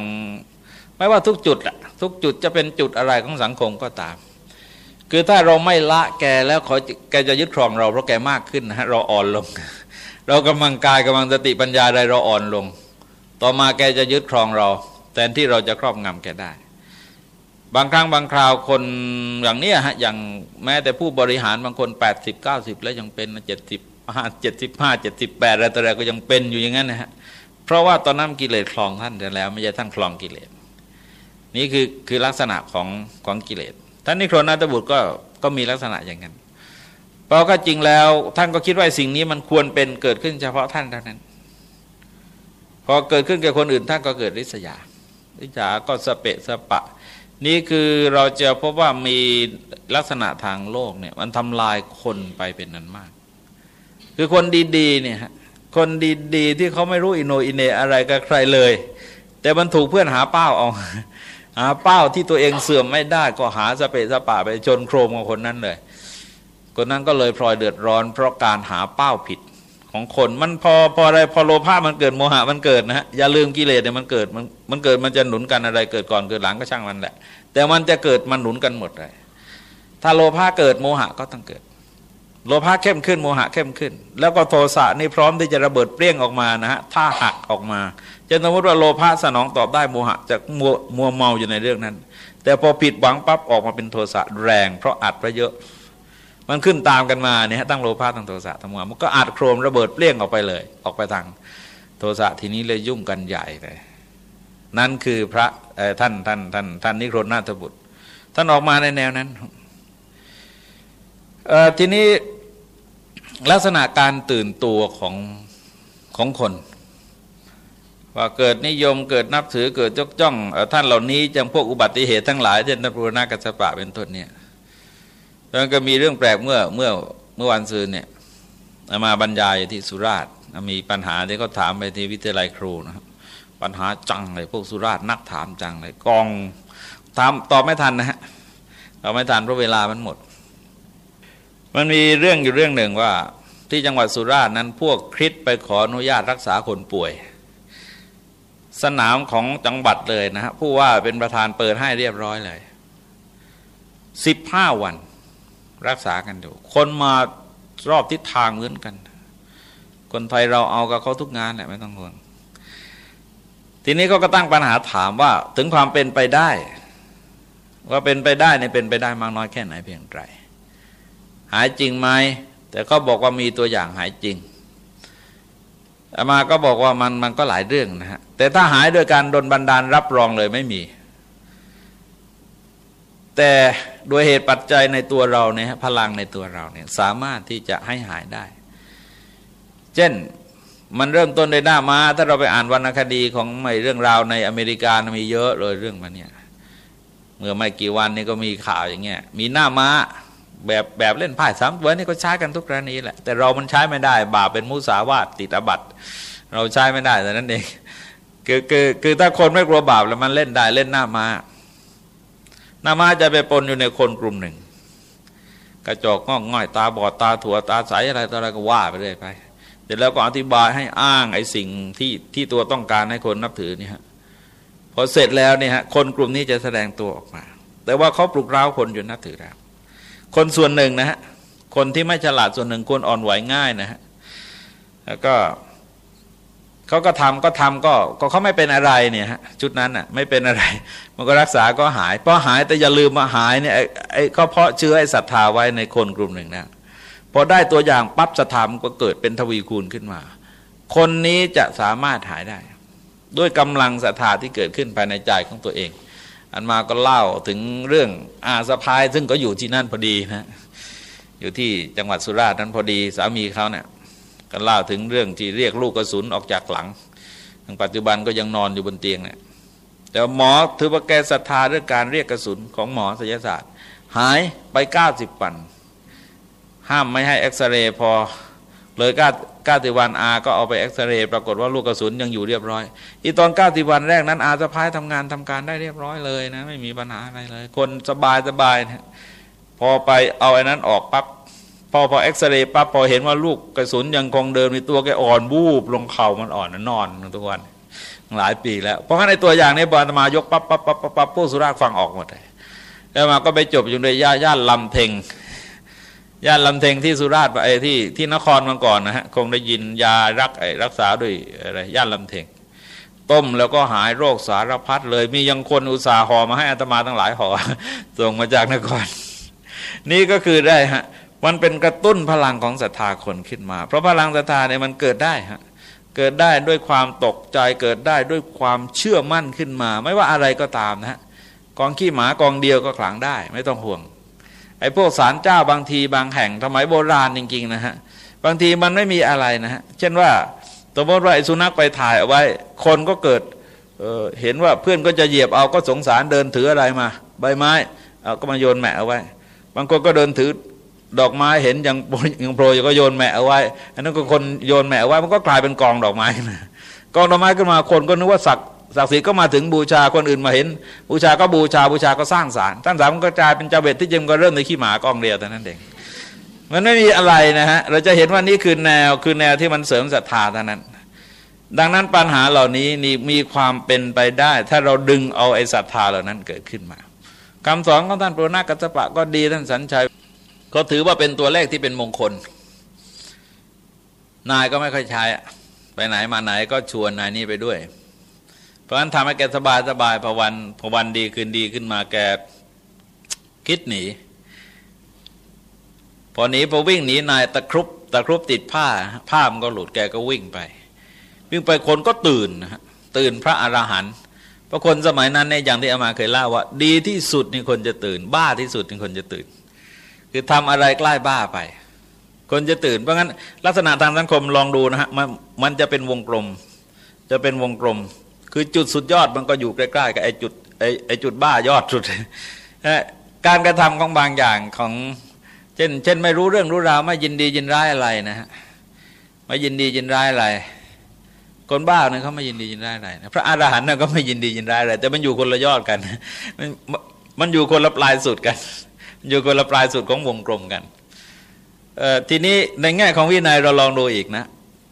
Speaker 1: ไม่ว่าทุกจุดอะทุกจุดจะเป็นจุดอะไรของสังคมก็ตาม คือถ้าเราไม่ละแกแล้วขอแกจะยึดครองเราเพราะแกมากขึ้นนะฮะเราอ่อนลง เรากำลังกายกำลังสติปัญญาใดเราอ่อนลง ต่อมาแกจะยึดครองเราแทนที่เราจะครอบงำแกได้ บางครั้งบางคราวคนอย่างเนี้ยฮะอย่างแม้แต่ผู้บริหารบางคน 80 90 แล้วยังเป็นเจ็ดสิบ ห้าเจ็ดสิบห้าเจ็ดสิบแปดอะไรต่ออะไรก็ยังเป็นอยู่อย่างนั้นนะฮะเพราะว่าตอนนั้นกิเลสคลองท่านแล้ว ไม่ใช่ท่านคลองกิเลสนี่คือคือลักษณะของของกิเลสท่านนิโครนาตบุตรก็ก็มีลักษณะอย่างนั้นเพราะก็จริงแล้วท่านก็คิดว่าสิ่งนี้มันควรเป็นเกิดขึ้นเฉพาะท่านเท่านั้น พอเกิดขึ้นกับคนอื่นท่านก็เกิดริษยาริษยาก็สเปะสปะ นี่คือเราจะพบว่ามีลักษณะทางโลกเนี่ยมันทำลายคนไปเป็นนั้นมาก คือคนดีๆเนี่ยคนดีๆที่เขาไม่รู้อินโนอินเนอะไรกับใครเลย แต่มันถูกเพื่อนหาเป้าเอาหาเป้าที่ตัวเองเสื่อมไม่ได้ก็หาสเปสปะไปจนโครมของคนนั้นเลย คนนั้นก็เลยพลอยเดือดร้อน เพราะการหาเป้าผิดของคนมันพอพออะไรพอโลภะมันเกิดโมหะมันเกิดนะฮะอย่าลืมกิเลสเนี่ยมันเกิดมันมันเกิดมันจะหนุนกันอะไรเกิดก่อนเกิดหลังก็ช่างมันแหละ แต่มันจะเกิดมันหนุนกันหมดเลยถ้าโลภะเกิดโมหะก็ต้องเกิด โลภะเข้มขึ้นโมหะเข้มขึ้น แล้วก็โทสะนี่พร้อมที่จะระเบิดเปรี้ยงออกมานะฮะถ้าหักออกมาจะสมมติว่าโลภะสนองตอบได้โมหะจะมัวมัวเมาอยู่ในเรื่องนั้น แต่พอผิดหวังปั๊บออกมาเป็นโทสะแรง เพราะอัดไปเยอะ มันขึ้นตามกันมาเนี่ยตั้งโลภะตั้งโทสะทั้งหมวมันก็อัดโครมระเบิดเปรี้ยงออกไปเลย ออกไปทางโทสะทีนี้เลยยุ่งกันใหญ่เลยนั่นคือพระท่านท่านท่านท่านนิโครนาถบุตร ท่านออกมาในแนวนั้น ทีนี้ลักษณะการตื่นตัวของของคน ว่าเกิดนิยมเกิดนับถือเกิดจกจ้องท่านเหล่านี้จำพวกอุบัติเหตุทั้งหลายเช่นนปุรณกัสปะเป็นต้นเนี่ยแล้วก็มีเรื่องแปลกเมื่อเมื่อเมื่อวันซืนเนี่ยมาบรรยายที่สุราษฎร์มีปัญหาที่เขาถามไปที่วิทยาลัยครูนะครับปัญหาจังเลยพวกสุราษฎร์นักถามจังเลยกองถามตอบไม่ทันนะฮะตอบไม่ทันเพราะเวลามันหมด มันมีเรื่องอยู่เรื่องหนึ่งว่า ที่จังหวัดสุราษฎร์นั้นพวกคริสไปขออนุญาตรักษาคนป่วย สนามของจังหวัดเลยนะฮะผู้ว่าเป็นประธานเปิดให้เรียบร้อยเลยสิบห้าวันรักษากันอยู่คนมารอบทิศทางเหมือนกัน คนไทยเราเอากับเขาทุกงานแหละไม่ต้องห่วงทีนี้ก็ก็ตั้งปัญหาถามว่าถึงความเป็นไปได้ ว่าเป็นไปได้ในเป็นไปได้มากน้อยแค่ไหนเพียงไร หายจริงไหมแต่เขาบอกว่ามีตัวอย่างหายจริงอามาก็บอกว่ามันมันก็หลายเรื่องนะฮะแต่ถ้าหายโดยการดนบันดาลรับรองเลยไม่มี แต่โดยเหตุปัจจัยในตัวเราเนี่ยพลังในตัวเราเนี่ยสามารถที่จะให้หายได้ เช่นมันเริ่มต้นในหน้ามาถ้าเราไปอ่านวรรณคดีของไม่เรื่องราวในอเมริกามีเยอะเลยเรื่องมันเนี่ยเมื่อไม่กี่วันนี้ก็มีข่าวอย่างเงี้ยมีหน้าม้า แบบแบบเล่นไพ่สามตัวนี่ก็ใช้กันทุกกรณีแหละแต่เรามันใช้ไม่ได้ บาปเป็นมุสาวาตติดอบัตเราใช้ไม่ได้แต่นั้นเองคือคือคือถ้าคนไม่กลัวบาปแล้วมันเล่นได้เล่นหน้ามา้าหน้าม้าจะไปปนอยู่ในคนกลุ่มหนึ่ง กระจกงอกง่อยตาบอดตาถั่วตาใสอะไรต่ออะไรก็ว่าไปเลยไปเสร็จแล้วก็อธิบายให้อ้างไอ้สิ่งที่ที่ตัวต้องการให้คนนับถือนี่ฮะพอเสร็จแล้วเนี่ยฮะคนกลุ่มนี้จะแสดงตัวออกมา แต่ว่าเขาปลุกเร้าคนอยู่นับถือแล้ว คนส่วนหนึ่งนะฮะคนที่ไม่ฉลาดส่วนหนึ่งคนอ่อนไหวง่ายนะฮะแล้วก็เขาก็ทำก็ทำก็ก็เขาไม่เป็นอะไรเนี่ยฮะชุดนั้นอะไม่เป็นอะไร มันก็รักษาก็หายพอหายแต่อย่าลืมมาหายเนี่ยไอ้ก็เพราะเชื้อไอ้ศรัทธาไว้ในคนกลุ่มหนึ่งนะพอได้ตัวอย่างปั๊บศรัทธามันก็เกิดเป็นทวีคูณขึ้นมา คนนี้จะสามารถหายได้ ด้วยกำลังศรัทธาที่เกิดขึ้นภายในใจของตัวเอง อันมาก็เล่าถึงเรื่องอาสะพาย ซึ่งก็อยู่ที่นั่นพอดีนะอยู่ที่จังหวัดสุราษฎร์นั้นพอดีสามีเขาเนี่ยก็เล่าถึงเรื่องที่เรียกลูกกระสุนออกจากหลังปัจจุบันก็ยังนอนอยู่บนเตียงเนี่ยแต่หมอถือว่าแกศรัทธาเรื่องการเรียกกระสุนของหมอศิลศาสตร์ หายไปเก้าสิบวัน ห้ามไม่ให้เอ็กซเรย์พอ เลยก้าเก้าสิบวันอาก็เอาไปเอ็กซเรย์ปรากฏว่าลูกกระสุนยังอยู่เรียบร้อย อีตอนเก้าสิบวันแรกนั้นอาสะพายทำงานทำการได้เรียบร้อยเลยนะไม่มีปัญหาอะไรเลย คนสบายสบายนะพอไปเอาไอ้นั้นออกปั๊บพอพอเอ็กซเรย์ปั๊บพอเห็นว่าลูกกระสุนยังคงเดิมในตัวแกอ่อนยวบลงเข่ามันอ่อนนอนทุกวันหลายปีแล้ว เพราะงั้นในตัวอย่างนี้บอลมายกปั๊บปั๊บปั๊บปั๊บพวกสุราฟังออกหมดเลยแล้วมาก็ไปจบอยู่ในย่าย่านลำเทง ย่านลำเทงที่สุราษฎร์ไอ้ที่ที่นครมาก่อนนะฮะคงได้ยินยารักไอ้รักษาด้วยอะไรย่านลำเทงต้มแล้วก็หายโรคสารพัดเลยมียังคนอุตสาห์ห่อมาให้อัตมาทั้งหลายห่อส่งมาจากนคร นี่ก็คือได้ฮะมันเป็นกระตุ้นพลังของศรัทธาคนขึ้นมา เพราะพลังศรัทธาเนี่ยมันเกิดได้ฮะเกิดได้ด้วยความตกใจเกิดได้ด้วยความเชื่อมั่นขึ้นมา ไม่ว่าอะไรก็ตามนะฮะกองขี้หมากองเดียวก็ขลังได้ ไม่ต้องห่วง ไอ้พวกสารเจ้าบางทีบางแห่งสมัยโบราณจริงๆนะฮะบางทีมันไม่มีอะไรนะฮะเช่นว่าสมมติว่าไอ้สุนัขไปถ่ายเอาไว้ คนก็เกิดเเห็นว่าเพื่อนก็จะเหยียบเอาก็สงสารเดินถืออะไรมา ใบไม้เอาก็มาโยนแหมเอาไว้ บางคนก็เดินถือดอกไม้เห็นอย่างอย่างโปรยก็โยนแหมเอาไว้ อันนั้นก็คนโยนแหมเอาไว้มันก็กลายเป็นกองดอกไม้นะกองดอกไม้ขึ้นมาคนก็นึกว่าสัก ศักดิ์ศรีก็มาถึงบูชาคนอื่นมาเห็น บูชาก็บูชาบูชาก็สร้างสารสร้างสารมันก็กลายเป็นเจ้าเบ็ดที่จริงก็เริ่มในขี้หมากองเดียวแต่นั้นเองมันไม่มีอะไรนะฮะเราจะเห็นว่านี่คือแนวคือแนวที่มันเสริมศรัทธาเท่านั้น ดังนั้นปัญหาเหล่านี้นี่มีความเป็นไปได้ ถ้าเราดึงเอาไอ้ศรัทธาเหล่านั้นเกิดขึ้นมาคำสอนของท่านปรนากัสปะก็ดีท่านสัญชัยก็ถือว่าเป็นตัวเลขที่เป็นมงคล นายก็ไม่ค่อยใช้ไปไหนมาไหนก็ชวนนายนี่ไปด้วย ราะฉะนั้นทำให้แกสบายสบายพอวันพอวันดีขึ้นดีขึ้นมาแกคิดหนี พอหนีพอวิ่งหนีนายตะครุบตะครุบติดผ้า ผ้ามันก็หลุดแกก็วิ่งไป วิ่งไปคนก็ตื่นตื่นพระอรหันต์เพราะคนสมัยนั้นเนี่ยอย่างที่อามาเคยเล่าว่า ดีที่สุดนี่คนจะตื่น บ้าที่สุดนี่คนจะตื่น คือทำอะไรใกล้บ้าไปคคนจะตื่นเพราะงั้น ลักษณะทางสังคมลองดูนะฮะมันมันจะเป็นวงกลม จะเป็นวงกลม คือจุดสุดยอดมันก็อยู่ใกล้ๆกับไอ้จุดไอ้ไอ้จุดบ้ายอดสุดการกระทำของบางอย่างของ เช่น เช่น ไม่รู้เรื่องรู้ราวไม่ยินดียินร้ายอะไรนะฮะไม่ยินดียินร้ายอะไร คนบ้าเนี่ยเขาไม่ยินดียินร้ายอะไรพระอรหันต์เนี่ยก็ไม่ยินดียินร้ายอะไรแต่มันอยู่คนละยอดกัน มันมันอยู่คนละปลายสุดกันอยู่คนละปลายสุดของวงกลมกันทีนี้ในแง่ของวินัยเราลองดูอีกนะ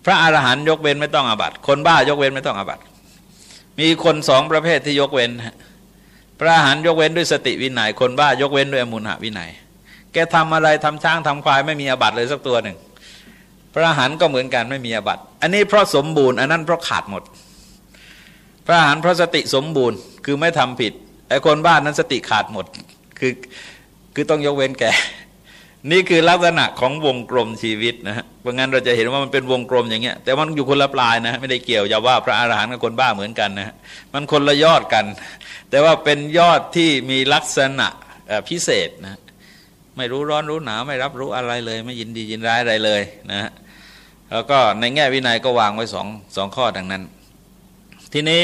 Speaker 1: พระอรหันต์ยกเว้นไม่ต้องอาบัติคนบ้ายกเว้นไม่ต้องอาบัติ มีคนสองประเภทที่ยกเว้น พระอรหันยกเว้นด้วยสติวินัยคนบ้ายกเว้นด้วยอมุนหวินัย แกทำอะไรทำช้างทำควายไม่มีอาบัตเลยสักตัวหนึ่ง พระอรหันก็เหมือนกันไม่มีอาบัตอันนี้เพราะสมบูรณ์อันนั้นเพราะขาดหมด พระอรหันเพราะสติสมบูรณ์คือไม่ทำผิดไอ้คนบ้านนั้นสติขาดหมดคือคือต้องยกเว้นแก นี่คือลักษณะของวงกลมชีวิตนะฮะเพราะงั้นเราจะเห็นว่ามันเป็นวงกลมอย่างเงี้ย แต่มันอยู่คนละปลายนะ ไม่ได้เกี่ยวอย่าว่าพระอาหารหันต์กับคนบ้าเหมือนกันนะมันคนละยอดกัน แต่ว่าเป็นยอดที่มีลักษณะพิเศษนะ ไม่รู้ร้อนรู้หนาวไม่รับรู้อะไรเลย ไม่ยินดียินร้ายอะไรเลยนะฮะแล้วก็ในแง่วินัยก็วางไว้สองสองข้อดังนั้น ทีนี้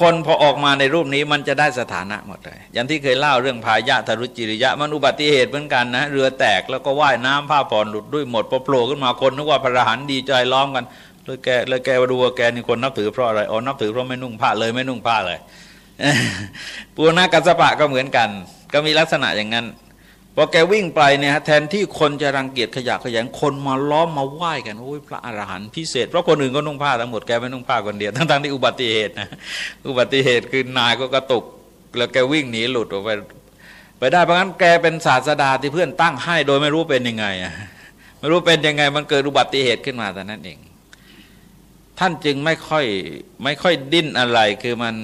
Speaker 1: คนพอออกมาในรูปนี้มันจะได้สถานะหมดเลย อย่างที่เคยเล่าเรื่องพายะทรุจิริยะมันอุบัติเหตุเหมือนกันนะ เรือแตกแล้วก็ว่ายน้ำผ้าผ่อนหลุดด้วยหมดพอโผล่ขึ้นมาคนนึกว่าพระหันดีใจล้อมกันเลยแกเลยแกมาดูว่าแกนี่คนนับถือเพราะอะไรอ๋อนับถือเพราะไม่นุ่งผ้าเลยไม่นุ่งผ้าเลยปูนากัสปะก็เหมือนกัน ก็มีลักษณะอย่างนั้น พอแกวิ่งไปเนี่ยแทนที่คนจะรังเกียจขยะขยันคนมาล้อมมาไหว้กันโอ้ยพระอรหันต์พิเศษเพราะคนอื่นก็นุ่งผ้าทั้งหมดแกไม่นุ่งผ้าคนเดียวทั้งๆที่อุบัติเหตุนะอุบัติเหตุคือนายก็กระตุก แล้วแกวิ่งหนีหลุดออกไป ไปได้เพราะงั้นแกเป็นศาสดาที่เพื่อนตั้งให้โดยไม่รู้เป็นยังไงอะไม่รู้เป็นยังไงมันเกิดอุบัติเหตุขึ้นมาแต่นั้นเอง ท่านจึงไม่ค่อยไม่ค่อยดิ้นอะไรคือมัน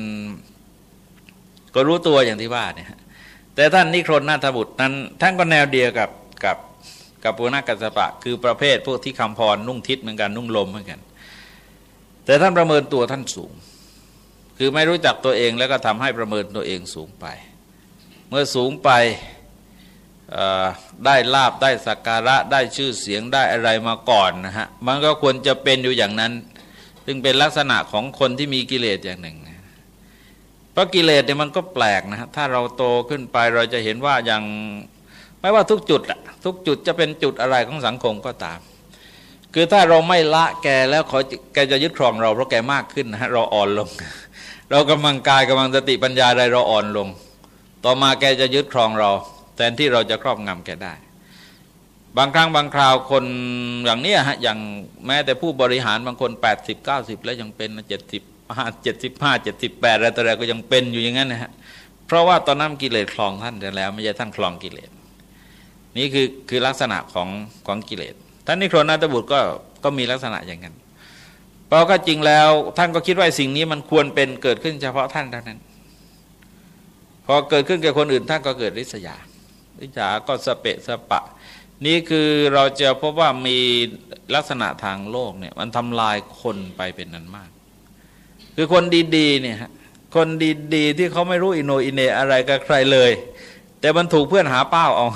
Speaker 1: ก็รู้ตัวอย่างที่ว่าเนี่ย แต่ท่านนิครนนาถบุตรนั้นท่านก็แนวเดียวกับกับกับปุณกัสปะ คือประเภทพวกที่คำพรนุ่งทิศเหมือนกันนุ่งลมเหมือนกัน แต่ท่านประเมินตัวท่านสูง คือไม่รู้จักตัวเองแล้วก็ทำให้ประเมินตัวเองสูงไป เมื่อสูงไปได้ลาบได้สักการะได้ชื่อเสียงได้อะไรมาก่อนนะฮะมันก็ควรจะเป็นอยู่อย่างนั้น ซึ่งเป็นลักษณะของคนที่มีกิเลสอย่างหนึ่ง เพราะกิเลสเนี่ยมันก็แปลกนะฮะถ้าเราโตขึ้นไปเราจะเห็นว่าอย่างไม่ว่าทุกจุดอะทุกจุดจะเป็นจุดอะไรของสังคมก็ตาม คือถ้าเราไม่ละแกแล้วขอแกจะยึดครองเราเพราะแกมากขึ้นนะฮะเราอ่อนลง เรากำลังกายกำลังสติปัญญาใดเราอ่อนลง ต่อมาแกจะยึดครองเราแทนที่เราจะครอบงำแกได้ บางครั้งบางคราวคนอย่างเนี้ยฮะอย่างแม้แต่ผู้บริหารบางคน 80 90 แล้วยังเป็นเจ็ดสิบ ห้าเจ็ดสิบห้าเจ็ดสิบแปดอะไรต่ออะไรก็ยังเป็นอยู่อย่างนั้นนะฮะเพราะว่าตอนนั้นกิเลสคลองท่านแล้ว ไม่ใช่ท่านคลองกิเลสนี่คือคือลักษณะของของกิเลสท่านนิโครนาตบุตรก็ก็มีลักษณะอย่างนั้นเพราะก็จริงแล้วท่านก็คิดว่าสิ่งนี้มันควรเป็นเกิดขึ้นเฉพาะท่านเท่านั้น พอเกิดขึ้นแก่คนอื่นท่านก็เกิดริษยาริษยาก็สเปะสปะ นี่คือเราจะพบว่ามีลักษณะทางโลกเนี่ยมันทำลายคนไปเป็นอันมาก คือคนดีๆเนี่ยคนดีๆที่เขาไม่รู้อีโหน่อีเหน่อะไรกับใครเลย แต่มันถูกเพื่อนหาเป้าเอา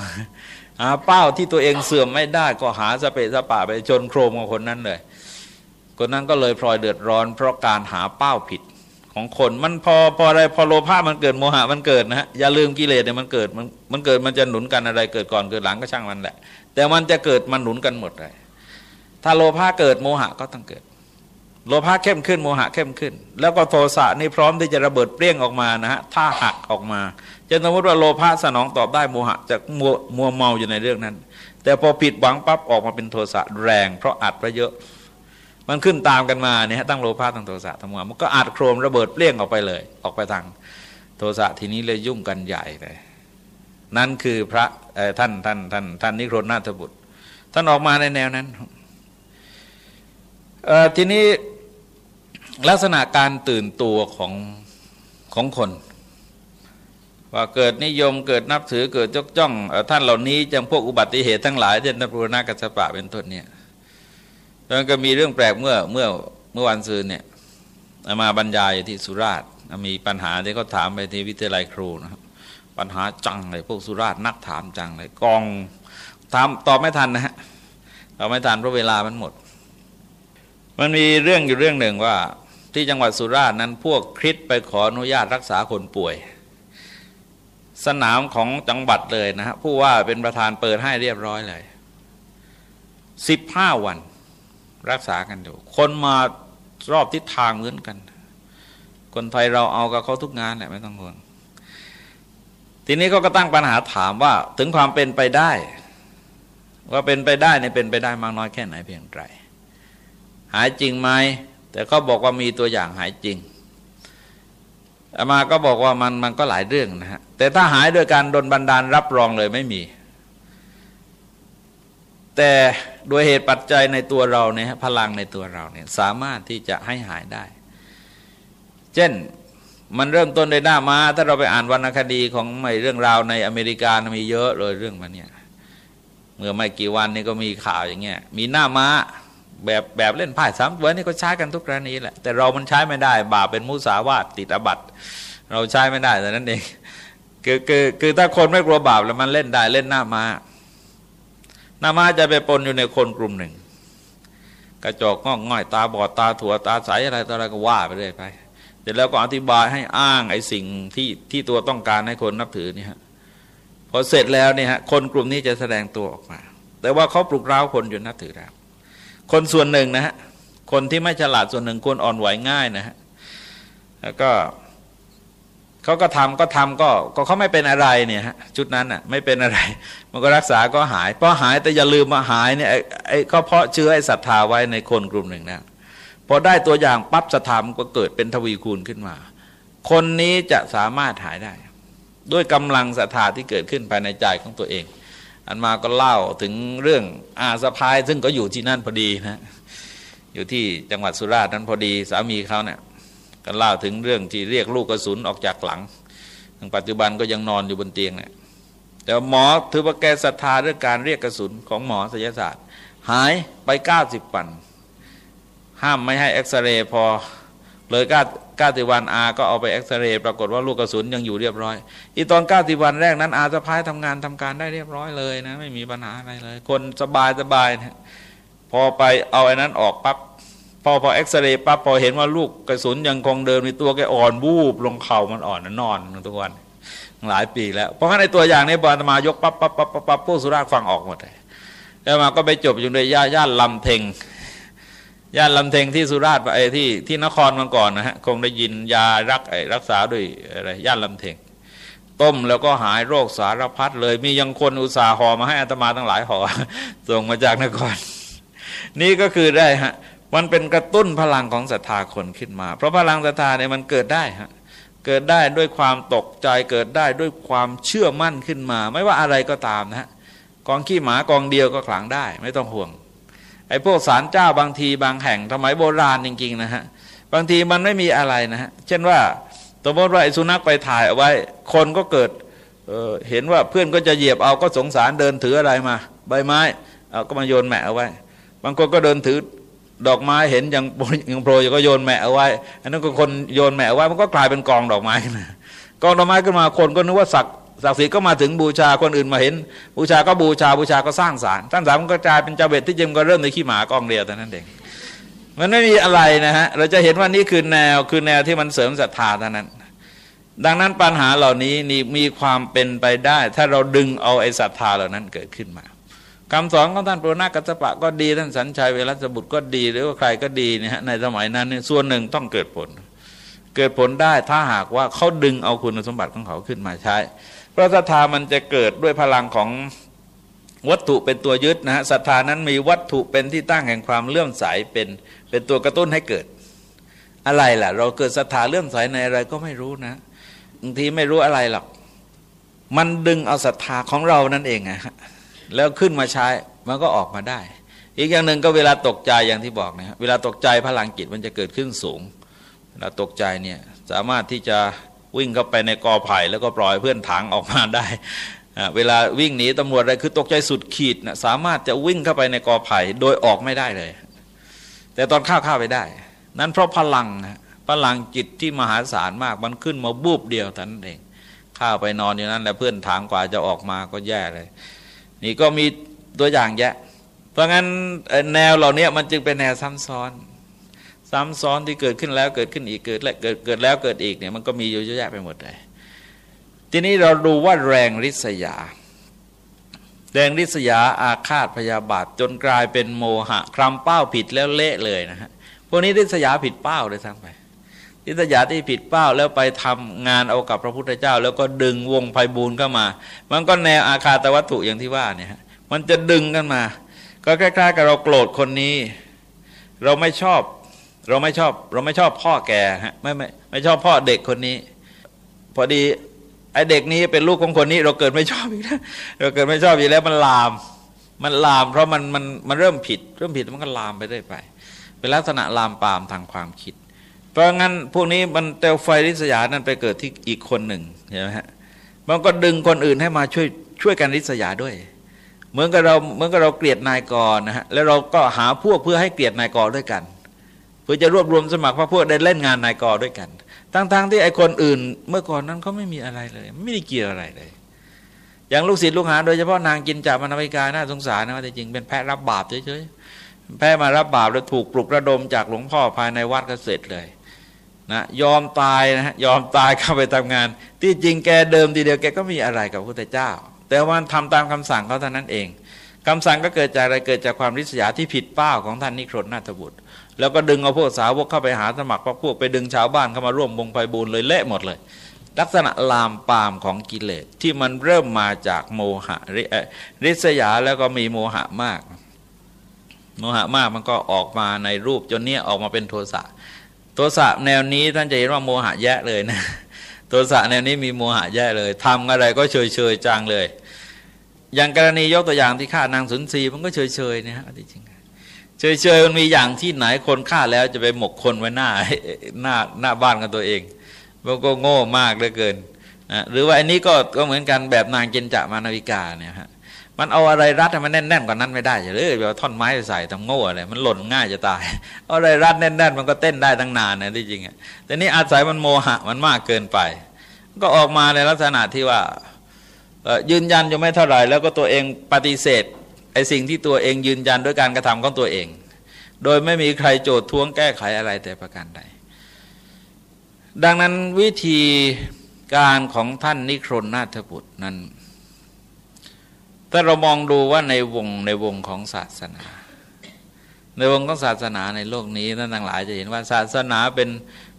Speaker 1: หาเป้าที่ตัวเองเสื่อมไม่ได้ก็หาสเปะสปะไปจนโครมของคนนั้นเลย คนนั้นก็เลยพลอยเดือดร้อน เพราะการหาเป้าผิดของคนมันพอพออะไรพอโลภะมันเกิดโมหะมันเกิดนะฮะอย่าลืมกิเลสเนี่ยมันเกิดมันมันเกิดมันจะหนุนกันอะไรเกิดก่อนเกิดหลังก็ช่างมันแหละ แต่มันจะเกิดมันหนุนกันหมดเลยถ้าโลภะเกิดโมหะก็ต้องเกิด โลภะเข้มขึ้นโมหะเข้มขึ้น แล้วก็โทสะนี่พร้อมที่จะระเบิดเปรี้ยงออกมานะฮะถ้าหักออกมาจะสมมติว่าโลภะสนองตอบได้โมหะจะมัวมัวเมาอยู่ในเรื่องนั้น แต่พอผิดหวังปั๊บออกมาเป็นโทสะแรง เพราะอัดไปเยอะ มันขึ้นตามกันมาเนี่ยตั้งโลภะตั้งโทสะทั้งหมดมันก็อัดโครมระเบิดเปรี้ยงออกไปเลย ออกไปทางโทสะทีนี้เลยยุ่งกันใหญ่เลยนั่นคือพระท่านท่านท่านท่านนิโครนาถบุตร ท่านออกมาในแนวนั้นทีนี้ ลักษณะการตื่นตัวของของคน ว่าเกิดนิยมเกิดนับถือเกิดจกจ้องท่านเหล่านี้จังพวกอุบัติเหตุทั้งหลายเช่นนปุรณกัสปะเป็นต้นเนี่ยแล้วก็มีเรื่องแปลกเมื่อเมื่อเมื่อวันซืนเนี่ยมาบรรยายที่สุราษฎร์มีปัญหาที่เขาถามไปที่วิทยาลัยครูนะครับปัญหาจังเลยพวกสุราษฎร์นักถามจังเลยกองถามตอบไม่ทันนะฮะเราไม่ทันเพราะเวลามันหมด มันมีเรื่องอยู่เรื่องหนึ่งว่า ที่จังหวัดสุราษฎร์นั้นพวกคริสไปขออนุญาตรักษาคนป่วย สนามของจังหวัดเลยนะฮะผู้ว่าเป็นประธานเปิดให้เรียบร้อยเลยสิบห้าวันรักษากันอยู่คนมารอบทิศทางเหมือนกัน คนไทยเราเอากับเขาทุกงานแหละไม่ต้องห่วงทีนี้ก็ตั้งปัญหาถามว่าถึงความเป็นไปได้ ว่าเป็นไปได้เนี่ยเป็นไปได้มากน้อยแค่ไหนเพียงไรหายจริงไหม แต่ก็บอกว่ามีตัวอย่างหายจริงอามาก็บอกว่ามันมันก็หลายเรื่องนะฮะแต่ถ้าหายโดยการดนบันดาลรับรองเลยไม่มี แต่โดยเหตุปัจจัยในตัวเราเนี่ยพลังในตัวเราเนี่ยสามารถที่จะให้หายได้ เช่นมันเริ่มต้นในหน้ามา้า ถ้าเราไปอ่านวรรณคดีของไม่เรื่องราวในอเมริกามีเยอะเลยเรื่องมันเนี่ยเมื่อไม่กี่วันนี้ก็มีข่าวอย่างเงี้ยมีหน้ามา้า แบบแบบเล่นไพ่สามตัวนี่ก็ใช้กันทุกกรณีแหละแต่เรามันใช้ไม่ได้ บาปเป็นมุสาวาตติดอบัตเราใช้ไม่ได้แต่นั้นเองคือคือคือถ้าคนไม่กลัวบาปแล้วมันเล่นได้เล่นหน้ามา้าหน้าม้าจะไปปนอยู่ในคนกลุ่มหนึ่ง กระจกงอกง่อยตาบอดตาถั่วตาใสอะไรต่ออะไรก็ว่าไปเรื่อยไปเสร็จแล้วก็อธิบายให้อ้างไอ้สิ่งที่ที่ตัวต้องการให้คนนับถือนี่ฮะพอเสร็จแล้วเนี่ยฮะคนกลุ่มนี้จะแสดงตัวออกมา แต่ว่าเขาปลุกร้าวคนจนนับถือแล้ว คนส่วนหนึ่งนะฮะคนที่ไม่ฉลาดส่วนหนึ่งคนอ่อนไหวง่ายนะฮะแล้วก็เขาก็ทำก็ทำก็ก็เขาไม่เป็นอะไรเนี่ยฮะชุดนั้นอะไม่เป็นอะไร มันก็รักษาก็หายพอหายแต่อย่าลืมมาหายเนี่ยไอ้ก็เพราะเชื้อไอ้ศรัทธาไว้ในคนกลุ่มหนึ่งนะพอได้ตัวอย่างปั๊บสถามก็เกิดเป็นทวีคูณขึ้นมา คนนี้จะสามารถหายได้ ด้วยกำลังศรัทธาที่เกิดขึ้นภายในใจของตัวเอง อันมาก็เล่าถึงเรื่องอาสะพาย ซึ่งก็อยู่ที่นั่นพอดีนะอยู่ที่จังหวัดสุราษฎร์นั้นพอดีสามีเขาเนี่ยก็เล่าถึงเรื่องที่เรียกลูกกระสุนออกจากหลังปัจจุบันก็ยังนอนอยู่บนเตียงเนี่ยแต่หมอถือว่าแกศรัทธาเรื่องการเรียกกระสุนของหมอศิลศาสตร์ หายไปเก้าสิบปัน ห้ามไม่ให้เอ็กซเรย์พอ เลยก้าก้าสิวันอาก็เอาไปเอ็กซเรย์ปรากฏว่าลูกกระสุนยังอยู่เรียบร้อย อีตอนก้าสิวันแรกนั้นอาสะพายทำงานทำการได้เรียบร้อยเลยนะ ไม่มีปัญหาอะไรเลย คนสบายสบายนะพอไปเอาไอ้นั้นออกปั๊บพอพอเอ็กซเรย์ปั๊บพอเห็นว่าลูกกระสุนยังคงเดิมในตัวแกอ่อนบูบลงเข่ามันอ่อนนอนทุกวันหลายปีแล้ว เพราะฉะนั้นในตัวอย่างนี้บอลมายกปั๊บปั๊บปั๊บปั๊บพวกสุราฟังออกหมดเลยแล้วมาก็ไปจบอยู่ในย่าย่านลำเทง ย่านลำเทงที่สุราษฎร์ไอ้ที่ที่นครมาก่อนนะฮะคงได้ยินยารักไอ้รักษาด้วยอะไรย่านลำเทงต้มแล้วก็หายโรคสารพัดเลย มียังคนอุตสาห์ห่อมาให้อัตมาทั้งหลายห่อส่งมาจากนคร นี่ก็คือได้ฮะมันเป็นกระตุ้นพลังของศรัทธาคนขึ้นมา เพราะพลังศรัทธาเนี่ยมันเกิดได้ฮะเกิดได้ด้วยความตกใจเกิดได้ด้วยความเชื่อมั่นขึ้นมา ไม่ว่าอะไรก็ตามนะฮะกองขี้หมากองเดียวก็ขลังได้ ไม่ต้องห่วง ไอ้พวกสารเจ้าบางทีบางแห่งสมัยโบราณจริงๆนะฮะบางทีมันไม่มีอะไรนะฮะเช่นว่าสมมติว่าไอ้สุนัขไปถ่ายเอาไว้ คนก็เกิดเเห็นว่าเพื่อนก็จะเหยียบเอาก็สงสารเดินถืออะไรมา ใบไม้เอาก็มาโยนแมะเอาไว้ บางคนก็เดินถือดอกไม้เห็นอยังยังโปรยก็โยนแมะเอาไว้ อันนั้นก็คนโยนแมะเอาไว้มันก็กลายเป็นกองดอกไม้นะกองดอกไม้ขึ้นมาคนก็นึกว่าสัก ศักดิ์ศรีก็มาถึงบูชาคนอื่นมาเห็น บูชาก็บูชาบูชาก็สร้างสารสร้างสารมันก็กลายเป็นเจ้าเบ็ดที่จริงก็เริ่มในขี้หมากองเดียวแต่นั้นเองมันไม่มีอะไรนะฮะเราจะเห็นว่านี่คือแนวคือแนวที่มันเสริมศรัทธาเท่านั้น ดังนั้นปัญหาเหล่านี้นี่มีความเป็นไปได้ ถ้าเราดึงเอาไอ้ศรัทธาเหล่านั้นเกิดขึ้นมาคำสอนของท่านปรนากัสปะก็ดีท่านสัญชัยเวรัสบุตรก็ดี หรือว่าใครก็ดีเนี่ยในสมัยนั้นเนี่ยส่วนหนึ่งต้องเกิดผล เกิดผลได้ถ้าหากว่าเขาดึงเอาคุณสมบัติของเขาขึ้นมาใช้ พราะศรัทธามันจะเกิดด้วยพลังของวัตถุเป็นตัวยึดนะฮะศรัทธานั้นมีวัตถุเป็นที่ตั้งแห่งความเลื่อมใสเป็นเป็นตัวกระตุ้นให้เกิด อะไรล่ะ เราเกิดศรัทธาเลื่อมใสในอะไรก็ไม่รู้นะบางทีไม่รู้อะไรหรอกมันดึงเอาศรัทธาของเรานั่นเองอะแล้วขึ้นมาใช้มันก็ออกมาได้ อีกอย่างหนึ่งก็เวลาตกใจอย่างที่บอกนะเวลาตกใจพลังจิตมันจะเกิดขึ้นสูงเวลาตกใจเนี่ยสามารถที่จะ วิ่งเข้าไปในกอไผ่แล้วก็ปล่อยเพื่อนถังออกมาได้ เวลาวิ่งหนีตำรวจอะไรคือตกใจสุดขีดนะสามารถจะวิ่งเข้าไปในกอไผ่โดยออกไม่ได้เลย แต่ตอนข้าวข้าไปได้ นั้นเพราะพลังพลังจิตที่มหาศาลมากมันขึ้นมาบูบเดียวท่านเองข้าวไปนอนอยู่นั้นแล้วเพื่อนถางกว่าจะออกมาก็แย่เลย นี่ก็มีตัวอย่างแยะ เพราะงั้นแนวเหล่านี้มันจึงเป็นแนวซ้ำซ้อน ซ้ำซ้อนที่เกิดขึ้นแล้วเกิดขึ้นอีกเกิดและเกิดเกิดแล้วเกิดอีกเนี่ยมันก็มีอยู่เยอะแยะไปหมดเลยทีนี้เราดูว่าแรงริษยา แรงริษยาอาฆาตพยาบาทจนกลายเป็นโมหะคลำเป้าผิดแล้วเละเลยนะฮะพวกนี้ริษยาผิดเป้าเลยทั้งไปริษยาที่ผิดเป้าแล้วไปทำงานเอากับพระพุทธเจ้า แล้วก็ดึงวงไพบูลเข้ามา มันก็แนวอาคาตวัตถุอย่างที่ว่าเนี่ยมันจะดึงกันมา ก็คล้ายๆกับเราโกรธคนนี้ เราไม่ชอบ เราไม่ชอบเราไม่ชอบพ่อแกฮะไม่ไม่ไม่ชอบพ่อเด็กคนนี้ พอดีไอเด็กนี้เป็นลูกของคนนี้ เราเกิดไม่ชอบอีกแล้วเราเกิดไม่ชอบอีกแล้วมันลาม มันลาม เพราะมันมันมันเริ่มผิด เริ่มผิดมันก็ลามไปเรื่อยไป เป็นลักษณะลามปามทางความคิด เพราะงั้นพวกนี้มันเตลไฟริษยานั้นไปเกิดที่อีกคนหนึ่งเห็นไหมฮะมันก็ดึงคนอื่นให้มาช่วยช่วยกันริษยาด้วย เหมือนกับเราเหมือนกับเราเกลียดนายกรนะฮะแล้วเราก็หาพวกเพื่อให้เกลียดนายกรด้วยกัน เพื่อจะรวบรวมสมัครพระพวกได้เล่นงานนายกรด้วยกัน ทั้งๆทที่ไอ้คนอื่น เมื่อก่อนนั้นเขาไม่มีอะไรเลย ไม่ได้เกี่ยวอะไรเลย อย่างลูกศิษย์ลูกหา โดยเฉพาะนางกินจามันวิกาน่าสงสารนะว่าจริงเป็นแพะรับบาปเฉยๆแพะมารับบาปแล้วถูกปลุกระดมจากหลวงพ่อภายในวัดก็เสร็จเลยนะยอมตายนะยอมตายเข้าไปทำงาน ที่จริงแกเดิมทีเดียวแกก็มีอะไรกับพระเจ้า แต่ว่าทำตามคำสั่งเขาเท่านั้นเองคำสั่งก็เกิดจากอะไรเกิดจากความริษยาที่ผิดเป้าของท่านนิครนนาถบุตร แล้วก็ดึงเอาพวกสาวกเข้าไปหาสมัครพระพวกไปดึงชาวบ้านเข้ามาร่วมวงไฟบูลเลยเละหมดเลย ลักษณะลามปามของกิเลสที่มันเริ่มมาจากโมหะริษยาแล้วก็มีโมหะมาก โมหะมากมันก็ออกมาในรูปจนเนี้ยออกมาเป็นโทสะโทสะแนวนี้ท่านจะเห็นว่าโมหะแย่เลยนะโทสะแนวนี้มีโมหะแย่เลยทำอะไรก็เฉยเฉยจางเลย อย่างกรณียกตัวอย่างที่ฆ่านางสุนทรีมันก็เฉยเฉยนะฮะจริง เฉยๆมันมีอย่างที่ไหนคนฆ่าแล้วจะไปหมกคนไว้หน้าหน้าหน้าบ้านกันตัวเองมันก็โง่มากเหลือเกินนะหรือว่าอันนี้ก็ก็เหมือนกันแบบนางเจนจะมานาวิกาเนี่ยฮะมันเอาอะไรรัดให้มันแน่นๆกว่านั้นไม่ได้เลยแบบท่อนไม้ใส่ทำโง่อะไรมันหล่นง่ายจะตายเอาอะไรรัดแน่นๆ มันก็เต้นได้ตั้งนานนะที่จริงอะแต่นี่อาศัยมันโมหะมันมากเกินไป ก็ออกมาในลักษณะที่ว่ายืนยันอยู่ไม่เท่าไหร่แล้วก็ตัวเองปฏิเสธ ไอ้สิ่งที่ตัวเองยืนยันด้วยการกระทำของตัวเอง โดยไม่มีใครโจทย์ท้วงแก้ไขอะไรแต่ประการใด ดังนั้นวิธีการของท่านนิครนนาถบุตรนั้นถ้าเรามองดูว่าในวงในวงของศาสนา ในวงของศาสนาในโลกนี้ท่านทั้งหลายจะเห็นว่าศาสนาเป็น